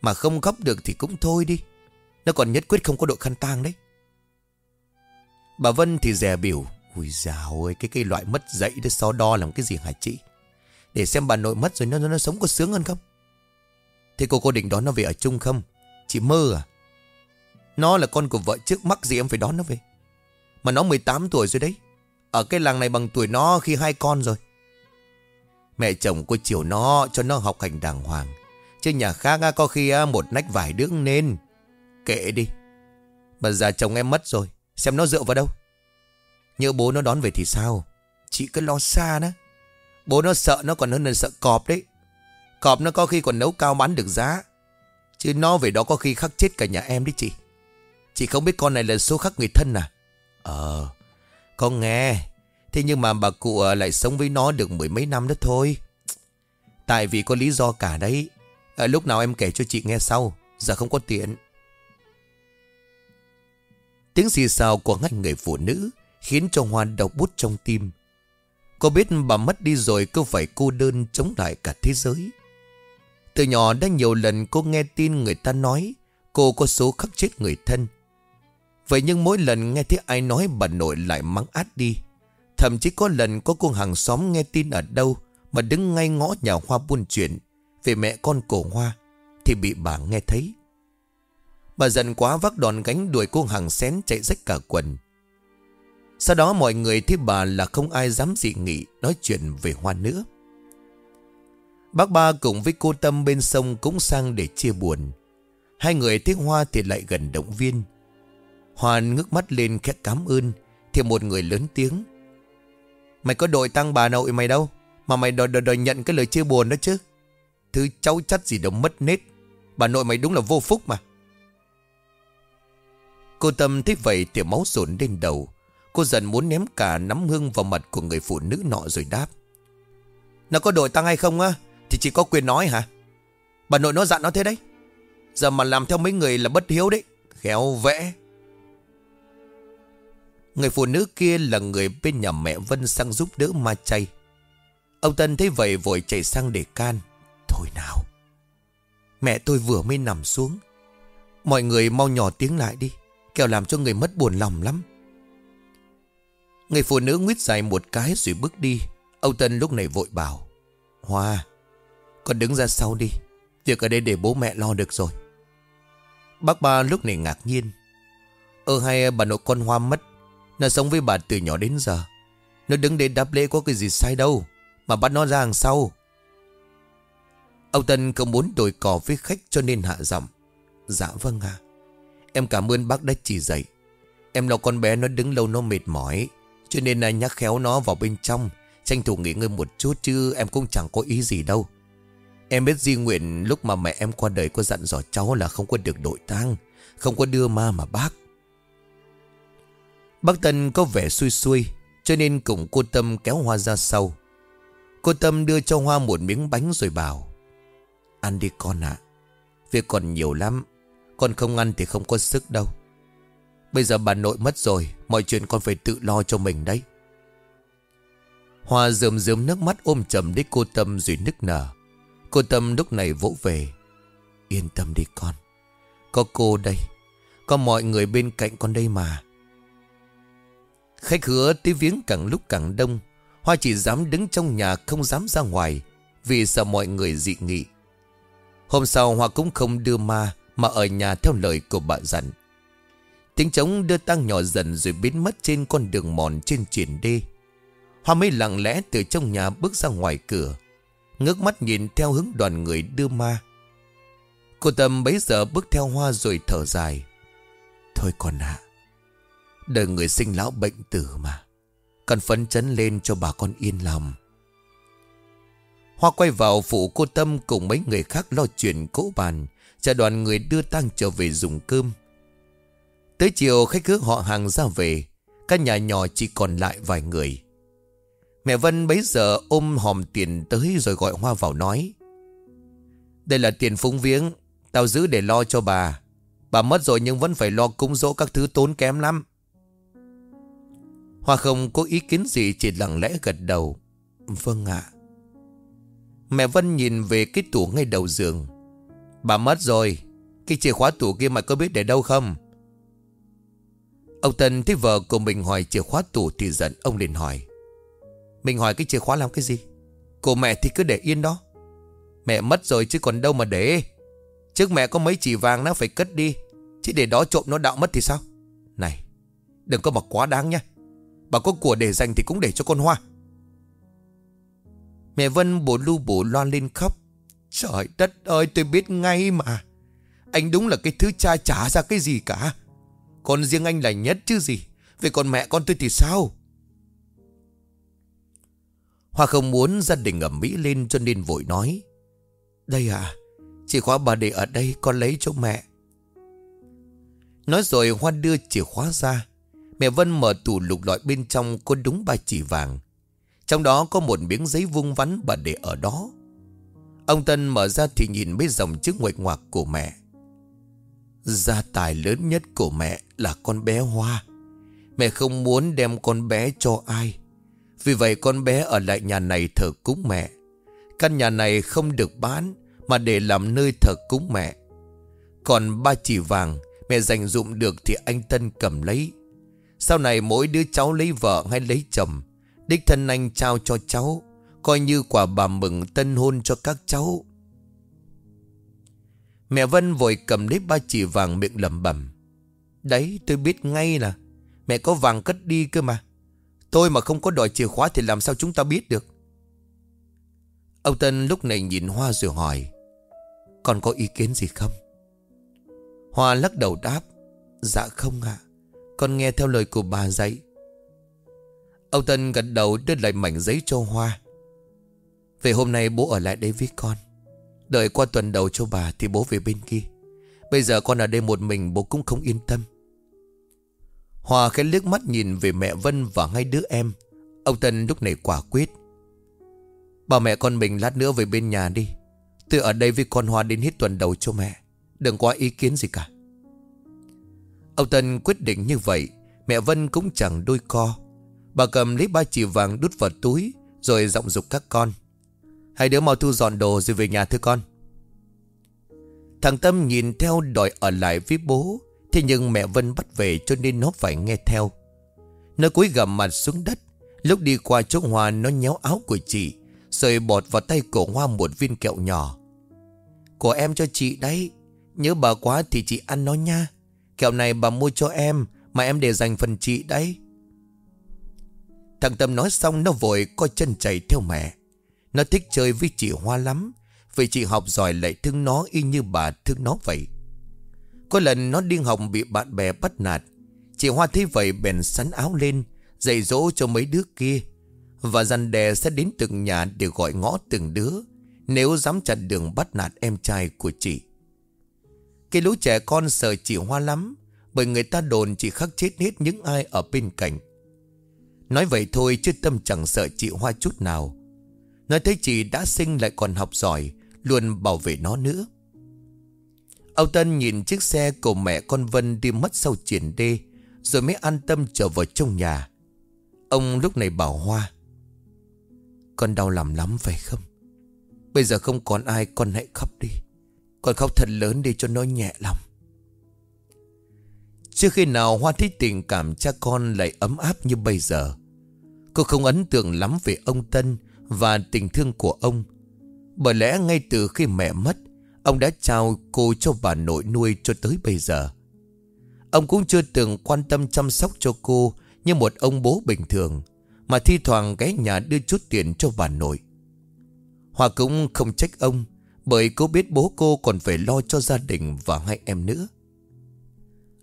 Mà không khóc được thì cũng thôi đi. Nó còn nhất quyết không có độ khăn tang đấy. Bà Vân thì dè biểu Ui dào ơi cái cây loại mất dậy để so đo làm cái gì hả chị? Để xem bà nội mất rồi nó, nó, nó sống có sướng hơn không? Thế cô cô định đón nó về ở chung không? Chị mơ à? Nó là con của vợ trước mắc gì em phải đón nó về? Mà nó 18 tuổi rồi đấy. Ở cái làng này bằng tuổi nó khi hai con rồi. Mẹ chồng cô chiều nó cho nó học hành đàng hoàng. Chứ nhà khác có khi một nách vải đứng nên. Kệ đi. Mà già chồng em mất rồi. Xem nó dựa vào đâu. Nhớ bố nó đón về thì sao? Chị cứ lo xa đó. Bố nó sợ nó còn hơn là sợ cọp đấy. Cọp nó có khi còn nấu cao bán được giá. Chứ nó về đó có khi khắc chết cả nhà em đấy chị. Chị không biết con này là số khắc người thân à? Ờ Con nghe. Thế nhưng mà bà cụ ờ, lại sống với nó được mười mấy năm đó thôi. Tại vì có lý do cả đấy. À, Lúc nào em kể cho chị nghe sau. Giờ không có tiện. Tiếng xì xào của ngách người phụ nữ Khiến cho Hoa đau bút trong tim. Cô biết bà mất đi rồi Cô phải cô đơn chống lại cả thế giới. Từ nhỏ đã nhiều lần cô nghe tin người ta nói Cô có số khắc chết người thân. Vậy nhưng mỗi lần nghe thấy ai nói bà nội lại mắng át đi. Thậm chí có lần có cô hàng xóm nghe tin ở đâu Mà đứng ngay ngõ nhà Hoa buôn chuyện Về mẹ con cổ Hoa Thì bị bà nghe thấy. Bà giận quá vác đòn gánh đuổi cô hàng xén chạy rách cả quần. Sau đó mọi người thấy bà là không ai dám dị nghị Nói chuyện về Hoa nữa. Bác ba cùng với cô Tâm bên sông cũng sang để chia buồn. Hai người thấy Hoa thì lại gần động viên. Hoa ngước mắt lên khẽ cảm ơn Thì một người lớn tiếng. Mày có đội tăng bà nội mày đâu Mà mày đòi, đòi, đòi nhận cái lời chia buồn đó chứ. Thứ cháu chắt gì đâu mất nết. Bà nội mày đúng là vô phúc mà. Cô Tâm thấy vậy thì máu dồn lên đầu. Cô dần muốn ném cả nắm hương vào mặt của người phụ nữ nọ rồi đáp. Nó có đội tăng hay không á? Thì chỉ có quyền nói hả? Bà nội nó dặn nó thế đấy. Giờ mà làm theo mấy người là bất hiếu đấy. Khéo vẽ. Người phụ nữ kia là người bên nhà mẹ Vân sang giúp đỡ ma chay. Ông Tân thấy vậy vội chạy sang để can. Thôi nào, Mẹ tôi vừa mới nằm xuống. Mọi người mau nhỏ tiếng lại đi, Kẻo làm cho người mất buồn lòng lắm. Người phụ nữ nguyết dài một cái rồi bước đi. Âu Tân lúc này vội bảo, Hoa con đứng ra sau đi. Việc ở đây để bố mẹ lo được rồi. Bác ba lúc này ngạc nhiên. Ơ hay bà nội con Hoa mất. Nó sống với bà từ nhỏ đến giờ. Nó đứng đến đáp lễ có cái gì sai đâu. Mà bắt nó ra hàng sau. Âu Tân không muốn đổi cỏ với khách cho nên hạ giọng. Dạ vâng ạ. Em cảm ơn bác đã chỉ dạy. Em lo con bé nó đứng lâu nó mệt mỏi. Cho nên là nhắc khéo nó vào bên trong. Tranh thủ nghỉ ngơi một chút chứ em cũng chẳng có ý gì đâu. Em biết di nguyện lúc mà mẹ em qua đời có dặn dò cháu là không có được đội tang Không có đưa ma mà bác. Bác Tân có vẻ xui xui, Cho nên cùng cô Tâm kéo Hoa ra sau. Cô Tâm đưa cho Hoa một miếng bánh rồi bảo, Ăn đi con ạ, Việc còn nhiều lắm, con không ăn thì không có sức đâu. Bây giờ bà nội mất rồi, Mọi chuyện con phải tự lo cho mình đấy. Hoa rơm rơm nước mắt ôm chầm lấy cô Tâm rồi nức nở. Cô Tâm lúc này vỗ về. Yên tâm đi con. Có cô đây. Có mọi người bên cạnh con đây mà. Khách hứa tới viếng càng lúc càng đông. Hoa chỉ dám đứng trong nhà không dám ra ngoài, Vì sợ mọi người dị nghị. Hôm sau Hoa cũng không đưa ma, mà ở nhà theo lời của bà dặn. Tiếng trống đưa tăng nhỏ dần rồi biến mất trên con đường mòn trên triển đê. Hoa mới lặng lẽ từ trong nhà bước ra ngoài cửa. Ngước mắt nhìn theo hướng đoàn người đưa ma. Cô Tâm bấy giờ bước theo Hoa rồi thở dài. Thôi con ạ, Đời người sinh lão bệnh tử mà, Cần phấn chấn lên cho bà con yên lòng. Hoa quay vào phụ cô Tâm cùng mấy người khác lo chuyện cỗ bàn, Chờ đoàn người đưa tang trở về dùng cơm. Tới chiều, khách cứ họ hàng ra về, Căn nhà nhỏ chỉ còn lại vài người. Mẹ Vân bấy giờ ôm hòm tiền tới rồi gọi Hoa vào nói. Đây là tiền phúng viếng, Tao giữ để lo cho bà. Bà mất rồi nhưng vẫn phải lo cúng dỗ các thứ tốn kém lắm. Hoa không có ý kiến gì, chỉ lặng lẽ gật đầu. Vâng ạ. Mẹ Vân nhìn về cái tủ ngay đầu giường. Bà mất rồi, Cái chìa khóa tủ kia mày có biết để đâu không? Ông Tân thấy vợ của mình hỏi chìa khóa tủ thì giận, Ông liền hỏi. Mình hỏi cái chìa khóa làm cái gì? Cô mẹ thì cứ để yên đó. Mẹ mất rồi chứ còn đâu mà để. Trước mẹ có mấy chỉ vàng nó phải cất đi. Chứ để đó trộm nó đạo mất thì sao? Này, Đừng có mà quá đáng nha Bà có của để dành thì cũng để cho con Hoa. Mẹ Vân bổ lưu bổ loan lên khóc. Trời đất ơi, tôi biết ngay mà. Anh đúng là cái thứ cha trả ra cái gì cả. Còn riêng anh là nhất chứ gì. Vậy còn mẹ con tôi thì sao? Hoa không muốn gia đình ẩm mỹ lên cho nên vội nói. Đây à Chìa khóa bà để ở đây, con lấy cho mẹ. Nói rồi Hoa đưa chìa khóa ra. Mẹ Vân mở tủ lục lọi bên trong có đúng ba chỉ vàng. Trong đó có một miếng giấy vung vắn bà để ở đó. Ông Tân mở ra thì nhìn mấy dòng chữ nguệch ngoạc của mẹ. Gia tài lớn nhất của mẹ là con bé Hoa. Mẹ không muốn đem con bé cho ai. Vì vậy con bé ở lại nhà này thờ cúng mẹ. Căn nhà này không được bán, Mà để làm nơi thờ cúng mẹ. Còn ba chỉ vàng, Mẹ dành dụng được thì anh Tân cầm lấy. Sau này mỗi đứa cháu lấy vợ hay lấy chồng, Đích thân anh trao cho cháu, Coi như quả bà mừng tân hôn cho các cháu. Mẹ Vân vội cầm lấy ba chỉ vàng miệng lẩm bẩm. Đấy, tôi biết ngay là Mẹ có vàng cất đi cơ mà. Tôi mà không có đòi chìa khóa Thì làm sao chúng ta biết được? Ông Tân lúc này nhìn Hoa rồi hỏi, còn có ý kiến gì không? Hoa lắc đầu đáp Dạ không ạ. Con nghe theo lời của bà dạy. Ông Tân gật đầu đưa lại mảnh giấy cho Hoa. Về hôm nay bố ở lại đây với con. Đợi qua tuần đầu cho bà Thì bố về bên kia. Bây giờ con ở đây một mình bố cũng không yên tâm. Hòa khẽ liếc mắt nhìn về mẹ Vân và hai đứa em. Ông Tân lúc này quả quyết. Bà mẹ con mình lát nữa về bên nhà đi. Tôi ở đây với con Hoa đến hết tuần đầu cho mẹ. Đừng có ý kiến gì cả. Ông Tân quyết định như vậy. Mẹ Vân cũng chẳng đôi co. Bà cầm lấy ba chỉ vàng đút vào túi, Rồi giọng dục các con. Hai đứa mau thu dọn đồ rồi về nhà thưa con. Thằng Tâm nhìn theo đòi ở lại với bố. Thế nhưng mẹ Vân bắt về cho nên nó phải nghe theo. Nó cúi gầm mặt xuống đất. Lúc đi qua chỗ Hoa, nó nhéo áo của chị, Rồi bọt vào tay cổ Hoa một viên kẹo nhỏ. Của em cho chị đấy. Nhớ bà quá thì chị ăn nó nha. Kẹo này bà mua cho em, Mà em để dành phần chị đấy. Thằng Tâm nói xong, nó vội coi chân chạy theo mẹ. Nó thích chơi với chị Hoa lắm, Vì chị học giỏi lại thương nó y như bà thương nó vậy có lần nó đi học bị bạn bè bắt nạt. Chị Hoa thấy vậy bèn sắn áo lên, Dạy dỗ cho mấy đứa kia. Và dằn đè sẽ đến từng nhà để gọi ngõ từng đứa, Nếu dám chặn đường bắt nạt em trai của chị. Cái lũ trẻ con sợ chị Hoa lắm, Bởi người ta đồn chị khắc chết hết những ai ở bên cạnh. Nói vậy thôi chứ tâm chẳng sợ chị Hoa chút nào. Nói thấy chị đã sinh lại còn học giỏi, Luôn bảo vệ nó nữa. Ông Tân nhìn chiếc xe của mẹ con Vân đi mất sau triển đê, Rồi mới an tâm trở vào trong nhà. Ông lúc này bảo Hoa, Con đau lòng lắm phải không? Bây giờ không còn ai, con hãy khóc đi. Con khóc thật lớn đi cho nó nhẹ lòng. Trước khi nào Hoa thấy tình cảm cha con lại ấm áp như bây giờ, Cô không ấn tượng lắm về ông Tân Và tình thương của ông. Bởi lẽ ngay từ khi mẹ mất Ông đã trao cô cho bà nội nuôi cho tới bây giờ. Ông cũng chưa từng quan tâm chăm sóc cho cô Như một ông bố bình thường, Mà thi thoảng ghé nhà đưa chút tiền cho bà nội. Hòa cũng không trách ông, Bởi cô biết bố cô còn phải lo cho gia đình và hai em nữa.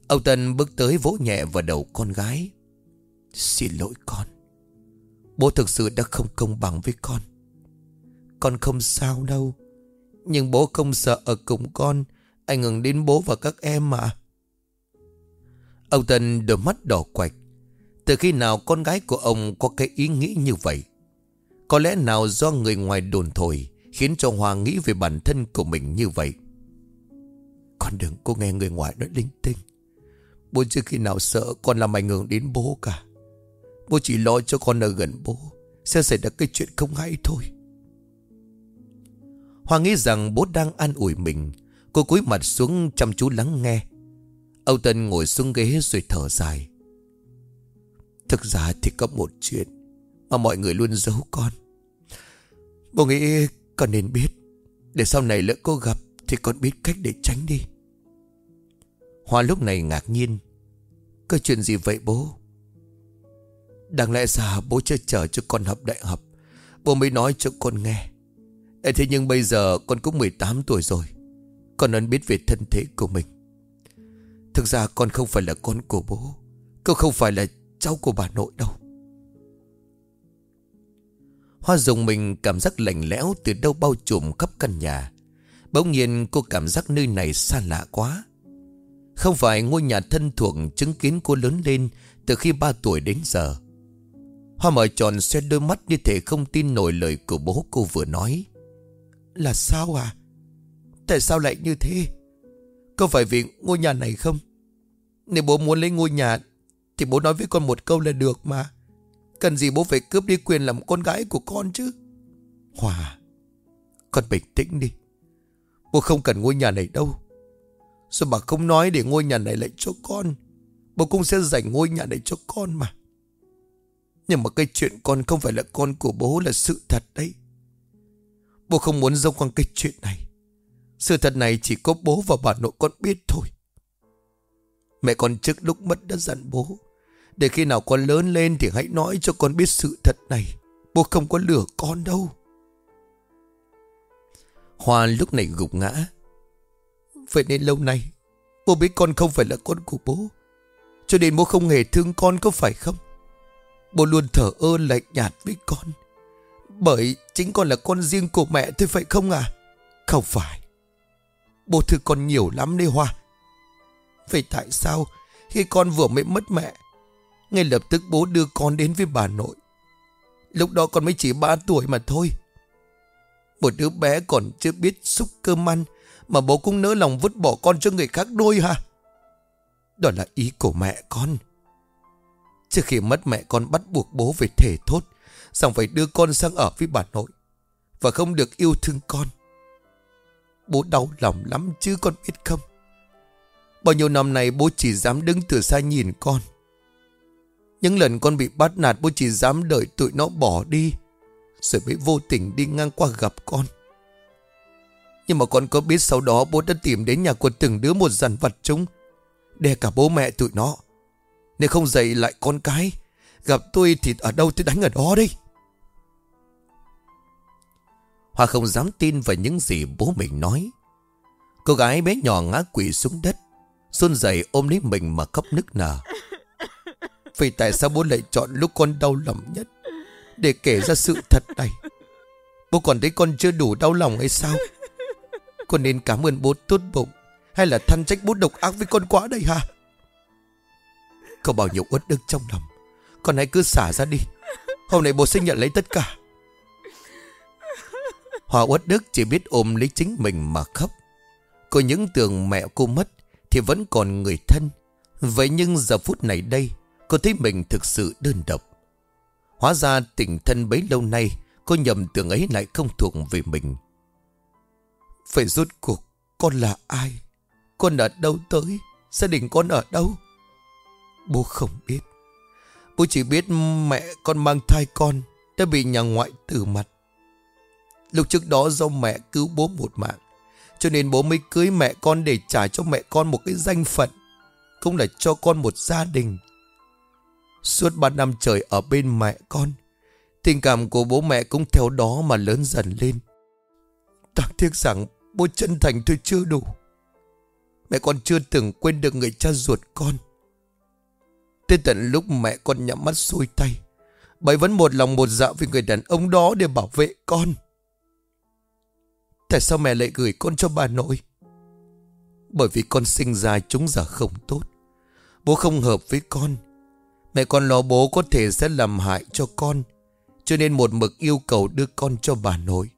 Ông Tân bước tới vỗ nhẹ vào đầu con gái. Xin lỗi con, Bố thực sự đã không công bằng với con. Con không sao đâu nhưng bố không sợ ở cùng con, Ảnh hưởng đến bố và các em mà. Ông Tân đôi mắt đỏ quạch. Từ khi nào con gái của ông có cái ý nghĩ như vậy? Có lẽ nào do người ngoài đồn thổi Khiến cho Hoa nghĩ về bản thân của mình như vậy? Con đừng có nghe người ngoài nói linh tinh. Bố chưa khi nào sợ con làm ảnh hưởng đến bố cả. Bố chỉ lo cho con ở gần bố, Sẽ xảy ra cái chuyện không hay thôi. Hoa nghĩ rằng bố đang an ủi mình. Cô cúi mặt xuống chăm chú lắng nghe. Âu Tân ngồi xuống ghế rồi thở dài. Thực ra thì có một chuyện Mà mọi người luôn giấu con. Bố nghĩ con nên biết. Để sau này lỡ cô gặp Thì con biết cách để tránh đi. Hoa lúc này ngạc nhiên. Có chuyện gì vậy bố? Đáng lẽ ra bố chưa chờ cho con học đại học. Bố mới nói cho con nghe. Thế nhưng bây giờ con cũng 18 tuổi rồi. Con nên biết về thân thế của mình. Thực ra con không phải là con của bố. Con không phải là cháu của bà nội đâu. Hoa dùng mình cảm giác lạnh lẽo từ đâu bao trùm khắp căn nhà. Bỗng nhiên cô cảm giác nơi này xa lạ quá. Không phải ngôi nhà thân thuộc chứng kiến cô lớn lên Từ khi 3 tuổi đến giờ. Hoa mở tròn xoay đôi mắt như thể không tin nổi lời của bố cô vừa nói. Là sao à? Tại sao lại như thế? Có phải vì ngôi nhà này không? Nếu bố muốn lấy ngôi nhà, Thì bố nói với con một câu là được mà. Cần gì bố phải cướp đi quyền làm con gái của con chứ? Hòa, Con bình tĩnh đi. Bố không cần ngôi nhà này đâu. Sao bà không nói để ngôi nhà này lại cho con? Bố cũng sẽ dành ngôi nhà này cho con mà. Nhưng mà cái chuyện con không phải là con của bố là sự thật đấy. Bố không muốn dông con cái chuyện này. Sự thật này chỉ có bố và bà nội con biết thôi. Mẹ con trước lúc mất đã dặn bố, Để khi nào con lớn lên thì hãy nói cho con biết sự thật này. Bố không có lừa con đâu. Hoa lúc này gục ngã. Vậy nên lâu nay, Bố biết con không phải là con của bố. Cho nên bố không hề thương con có phải không? Bố luôn thở ơ lạnh nhạt với con. Bởi chính con là con riêng của mẹ thôi phải không à? Không phải. Bố thương con nhiều lắm đấy Hoa. Vậy tại sao Khi con vừa mới mất mẹ, Ngay lập tức bố đưa con đến với bà nội? Lúc đó con mới chỉ 3 tuổi mà thôi. Một đứa bé còn chưa biết xúc cơm ăn Mà bố cũng nỡ lòng vứt bỏ con cho người khác nuôi hả? Đó là ý của mẹ con. Trước khi mất mẹ, con bắt buộc bố về thể thốt. Xong phải đưa con sang ở với bà nội. Và không được yêu thương con. Bố đau lòng lắm chứ con biết không? Bao nhiêu năm nay bố chỉ dám đứng từ xa nhìn con. Những lần con bị bắt nạt bố chỉ dám đợi tụi nó bỏ đi, Rồi mới vô tình đi ngang qua gặp con. Nhưng mà con có biết sau đó bố đã tìm đến nhà của từng đứa một dàn vật chúng, Đe cả bố mẹ tụi nó. Nếu không dạy lại con cái, Gặp tôi thì ở đâu tôi đánh ở đó đi Hoa không dám tin vào những gì bố mình nói. Cô gái bé nhỏ ngã quỵ xuống đất Xuân dậy ôm lấy mình mà khóc nức nở. Vì tại sao bố lại chọn lúc con đau lòng nhất Để kể ra sự thật này? Bố còn thấy con chưa đủ đau lòng hay sao? Con nên cảm ơn bố tốt bụng Hay là than trách bố độc ác với con quá đây hả? Có bao nhiêu uất đức trong lòng, Con hãy cứ xả ra đi. Hôm nay bố sẽ nhận lấy tất cả. Hòa uất đức chỉ biết ôm lấy chính mình mà khóc. Có những tưởng mẹ cô mất Thì vẫn còn người thân. Vậy nhưng giờ phút này đây, Cô thấy mình thực sự đơn độc. Hóa ra tình thân bấy lâu nay, Cô nhầm tưởng ấy lại không thuộc về mình. Phải rốt cuộc, Con là ai? Con ở đâu tới? Gia đình con ở đâu? Bố không biết. Bố chỉ biết mẹ con mang thai con Đã bị nhà ngoại tử mặt. Lúc trước đó do mẹ cứu bố một mạng. Cho nên bố mới cưới mẹ con để trả cho mẹ con một cái danh phận, Cũng là cho con một gia đình. Suốt ba năm trời ở bên mẹ con, Tình cảm của bố mẹ cũng theo đó mà lớn dần lên. Đáng tiếc rằng bố chân thành thôi chưa đủ. Mẹ con chưa từng quên được người cha ruột con. Tới tận lúc mẹ con nhắm mắt xuôi tay bà vẫn một lòng một dạ vì người đàn ông đó để bảo vệ con. Tại sao mẹ lại gửi con cho bà nội? Bởi vì con sinh ra chúng giờ không tốt. Bố không hợp với con. Mẹ con lo bố có thể sẽ làm hại cho con. Cho nên một mực yêu cầu đưa con cho bà nội.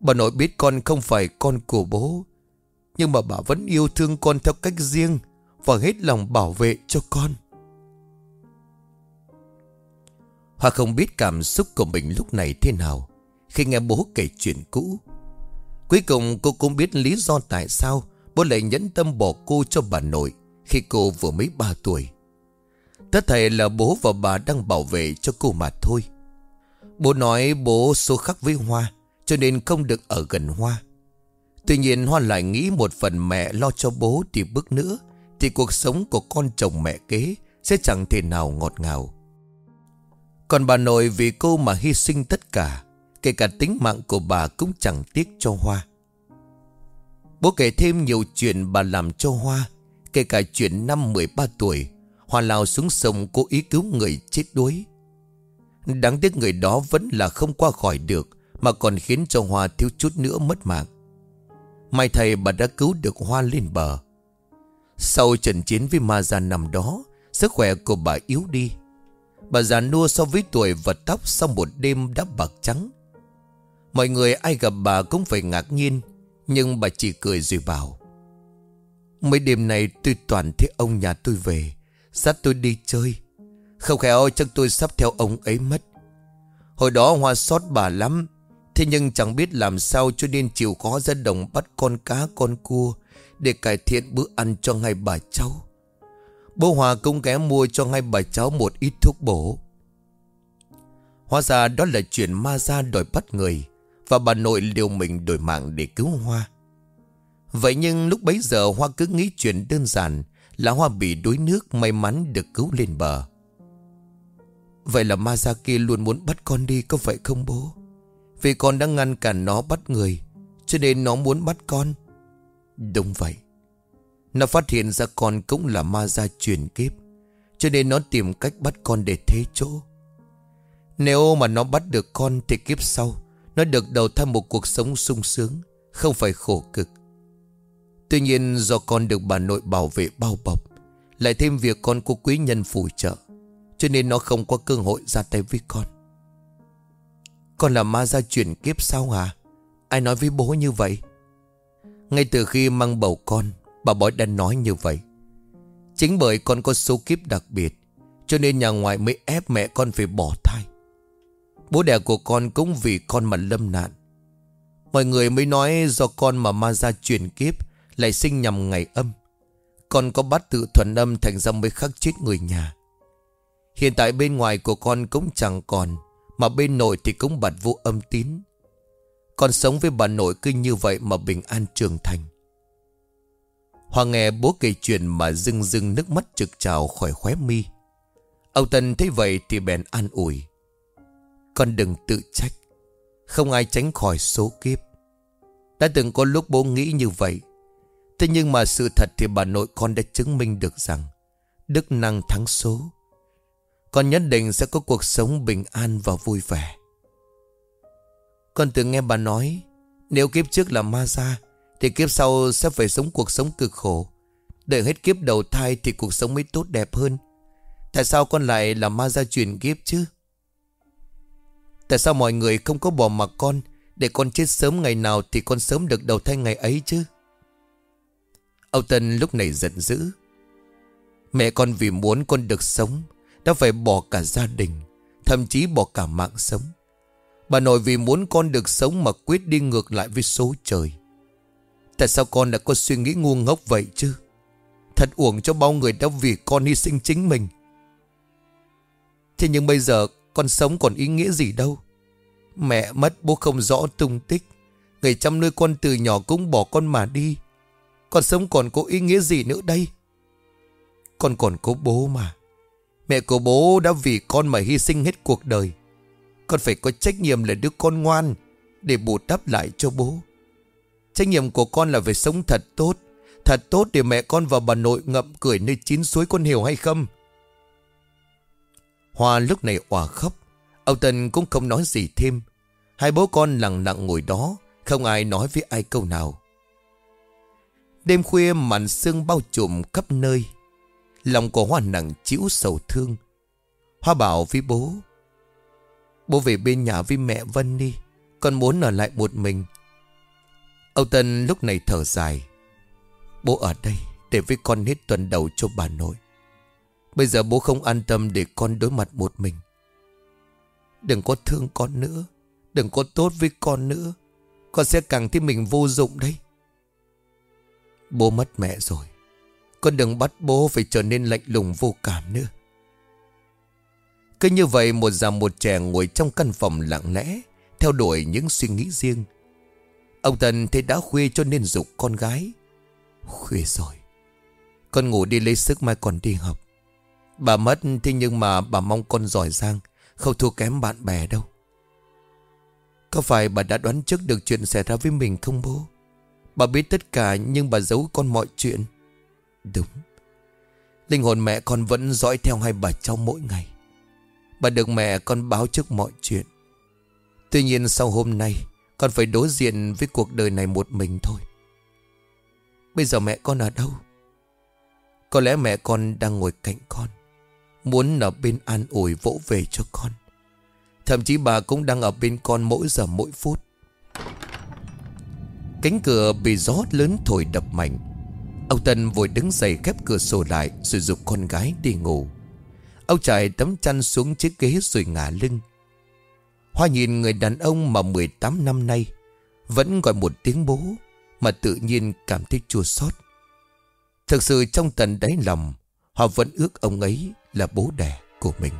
Bà nội biết con không phải con của bố. Nhưng mà bà vẫn yêu thương con theo cách riêng Và hết lòng bảo vệ cho con. Hoa không biết cảm xúc của mình lúc này thế nào Khi nghe bố kể chuyện cũ. Cuối cùng cô cũng biết lý do tại sao Bố lại nhẫn tâm bỏ cô cho bà nội Khi cô vừa mới 3 tuổi. Tất thầy là bố và bà đang bảo vệ cho cô mà thôi. Bố nói bố số khắc với Hoa, Cho nên không được ở gần Hoa. Tuy nhiên Hoa lại nghĩ một phần mẹ lo cho bố thì bước nữa, Thì cuộc sống của con chồng mẹ kế Sẽ chẳng thể nào ngọt ngào. Còn bà nội vì cô mà hy sinh tất cả Kể cả tính mạng của bà cũng chẳng tiếc cho Hoa. Bố kể thêm nhiều chuyện bà làm cho Hoa, Kể cả chuyện năm 13 tuổi, Hoa lao xuống sông cố ý cứu người chết đuối. Đáng tiếc người đó vẫn là không qua khỏi được, Mà còn khiến cho Hoa thiếu chút nữa mất mạng. May thầy bà đã cứu được Hoa lên bờ. Sau trận chiến với ma già nằm đó, Sức khỏe của bà yếu đi. Bà già nua so với tuổi và tóc Sau một đêm đã bạc trắng. Mọi người ai gặp bà cũng phải ngạc nhiên, Nhưng bà chỉ cười rồi bảo, Mấy đêm này tôi toàn thấy ông nhà tôi về, Dắt tôi đi chơi. Không khéo chắc tôi sắp theo ông ấy mất. Hồi đó hoa xót bà lắm, Thế nhưng chẳng biết làm sao cho nên chịu khó ra đồng bắt con cá, con cua Để cải thiện bữa ăn cho hai bà cháu. Bố Hòa cũng ghé mua cho hai bà cháu một ít thuốc bổ. Hóa ra đó là chuyện ma ra đòi bắt người. Và bà nội liều mình đổi mạng để cứu Hoa. Vậy nhưng lúc bấy giờ Hoa cứ nghĩ chuyện đơn giản Là Hoa bị đuối nước may mắn được cứu lên bờ. Vậy là ma ra kia luôn muốn bắt con đi, có vậy không bố? Vì con đã ngăn cản nó bắt người, Cho nên nó muốn bắt con. Đúng vậy. Nó phát hiện ra con cũng là ma gia truyền kiếp, Cho nên nó tìm cách bắt con để thế chỗ. Nếu mà nó bắt được con thì kiếp sau nó được đầu thai một cuộc sống sung sướng, Không phải khổ cực. Tuy nhiên, do con được bà nội bảo vệ bao bọc, Lại thêm việc con có quý nhân phù trợ, Cho nên nó không có cơ hội ra tay với con. Con là ma gia chuyển kiếp sao hả? Ai nói với bố như vậy? Ngay từ khi mang bầu con, Bà bói đã nói như vậy. Chính bởi con có số kiếp đặc biệt, Cho nên nhà ngoại mới ép mẹ con phải bỏ thai. Bố đẻ của con cũng vì con mà lâm nạn. Mọi người mới nói do con mà ma gia truyền kiếp, lại sinh nhằm ngày âm. Con có bắt tự thuần âm thành ra mới khắc chết người nhà. Hiện tại bên ngoài của con cũng chẳng còn, Mà bên nội thì cũng bật vô âm tín. Con sống với bà nội cứ như vậy mà bình an trường thành. Hoàng nghe bố kể chuyện mà rưng rưng nước mắt trực trào khỏi khóe mi. Ông Tân thấy vậy thì bèn an ủi. Con đừng tự trách. Không ai tránh khỏi số kiếp. Đã từng có lúc bố nghĩ như vậy. Thế nhưng mà sự thật thì bà nội con đã chứng minh được rằng Đức năng thắng số. Con nhất định sẽ có cuộc sống bình an và vui vẻ. Con từng nghe bà nói, Nếu kiếp trước là ma gia Thì kiếp sau sẽ phải sống cuộc sống cực khổ. Đợi hết kiếp đầu thai thì cuộc sống mới tốt đẹp hơn. Tại sao con lại là ma gia truyền kiếp chứ? Tại sao mọi người không có bỏ mặc con, Để con chết sớm ngày nào Thì con sớm được đầu thai ngày ấy chứ? Âu Tân lúc này giận dữ. Mẹ con vì muốn con được sống, Đã phải bỏ cả gia đình, Thậm chí bỏ cả mạng sống. Bà nội vì muốn con được sống Mà quyết đi ngược lại với số trời. Tại sao con đã có suy nghĩ ngu ngốc vậy chứ? Thật uổng cho bao người đã vì con hy sinh chính mình. Thế nhưng bây giờ con sống còn ý nghĩa gì đâu. Mẹ mất, bố không rõ tung tích. Người chăm nuôi con từ nhỏ cũng bỏ con mà đi. Con sống còn có ý nghĩa gì nữa đây? Con còn có bố mà. Mẹ của bố đã vì con mà hy sinh hết cuộc đời. Con phải có trách nhiệm là đứa con ngoan Để bù đắp lại cho bố. Trách nhiệm của con là phải sống thật tốt. Thật tốt để mẹ con và bà nội ngậm cười nơi chín suối con hiểu hay không? Hoa lúc này òa khóc. Ông Tân cũng không nói gì thêm. Hai bố con lặng lặng ngồi đó, Không ai nói với ai câu nào. Đêm khuya màn sương bao trùm khắp nơi. Lòng của Hoa nặng chịu sầu thương. Hoa bảo với bố Bố về bên nhà với mẹ Vân đi, Con muốn ở lại một mình. Âu Tân lúc này thở dài, Bố ở đây Để với con hết tuần đầu cho bà nội. Bây giờ bố không an tâm để con đối mặt một mình. Đừng có thương con nữa. Đừng có tốt với con nữa. Con sẽ càng thấy mình vô dụng đấy. Bố mất mẹ rồi. Con đừng bắt bố phải trở nên lạnh lùng vô cảm nữa. Cứ như vậy một già một trẻ ngồi trong căn phòng lặng lẽ, Theo đuổi những suy nghĩ riêng. Ông Tần thấy đã khuya cho nên dục con gái. Khuya rồi. Con ngủ đi lấy sức mai còn đi học. Bà mất, thế nhưng mà bà mong con giỏi giang, Không thua kém bạn bè đâu. Có phải bà đã đoán trước được chuyện xảy ra với mình không bố? Bà biết tất cả, nhưng bà giấu con mọi chuyện. Đúng. Linh hồn mẹ con vẫn dõi theo hai bà cháu mỗi ngày. Bà được mẹ con báo trước mọi chuyện. Tuy nhiên sau hôm nay, Con phải đối diện với cuộc đời này một mình thôi. Bây giờ mẹ con ở đâu? Có lẽ mẹ con đang ngồi cạnh con. Muốn ở bên an ủi vỗ về cho con. Thậm chí bà cũng đang ở bên con mỗi giờ mỗi phút. Cánh cửa bị gió lớn thổi đập mạnh. Ông Tân vội đứng dậy khép cửa sổ lại Rồi dục con gái đi ngủ. Ông trải tấm chăn xuống chiếc ghế rồi ngả lưng. Hoa nhìn người đàn ông mà 18 năm nay, Vẫn gọi một tiếng bố Mà tự nhiên cảm thấy chua xót. Thực sự trong tận đáy lòng, Họ vẫn ước ông ấy là bố đẻ của mình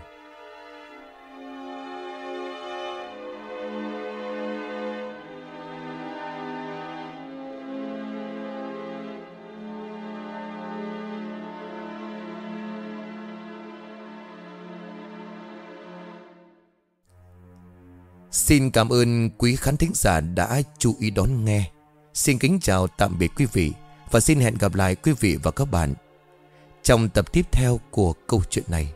Xin cảm ơn quý khán thính giả đã chú ý đón nghe. Xin kính chào tạm biệt quý vị và xin hẹn gặp lại quý vị và các bạn trong tập tiếp theo của câu chuyện này.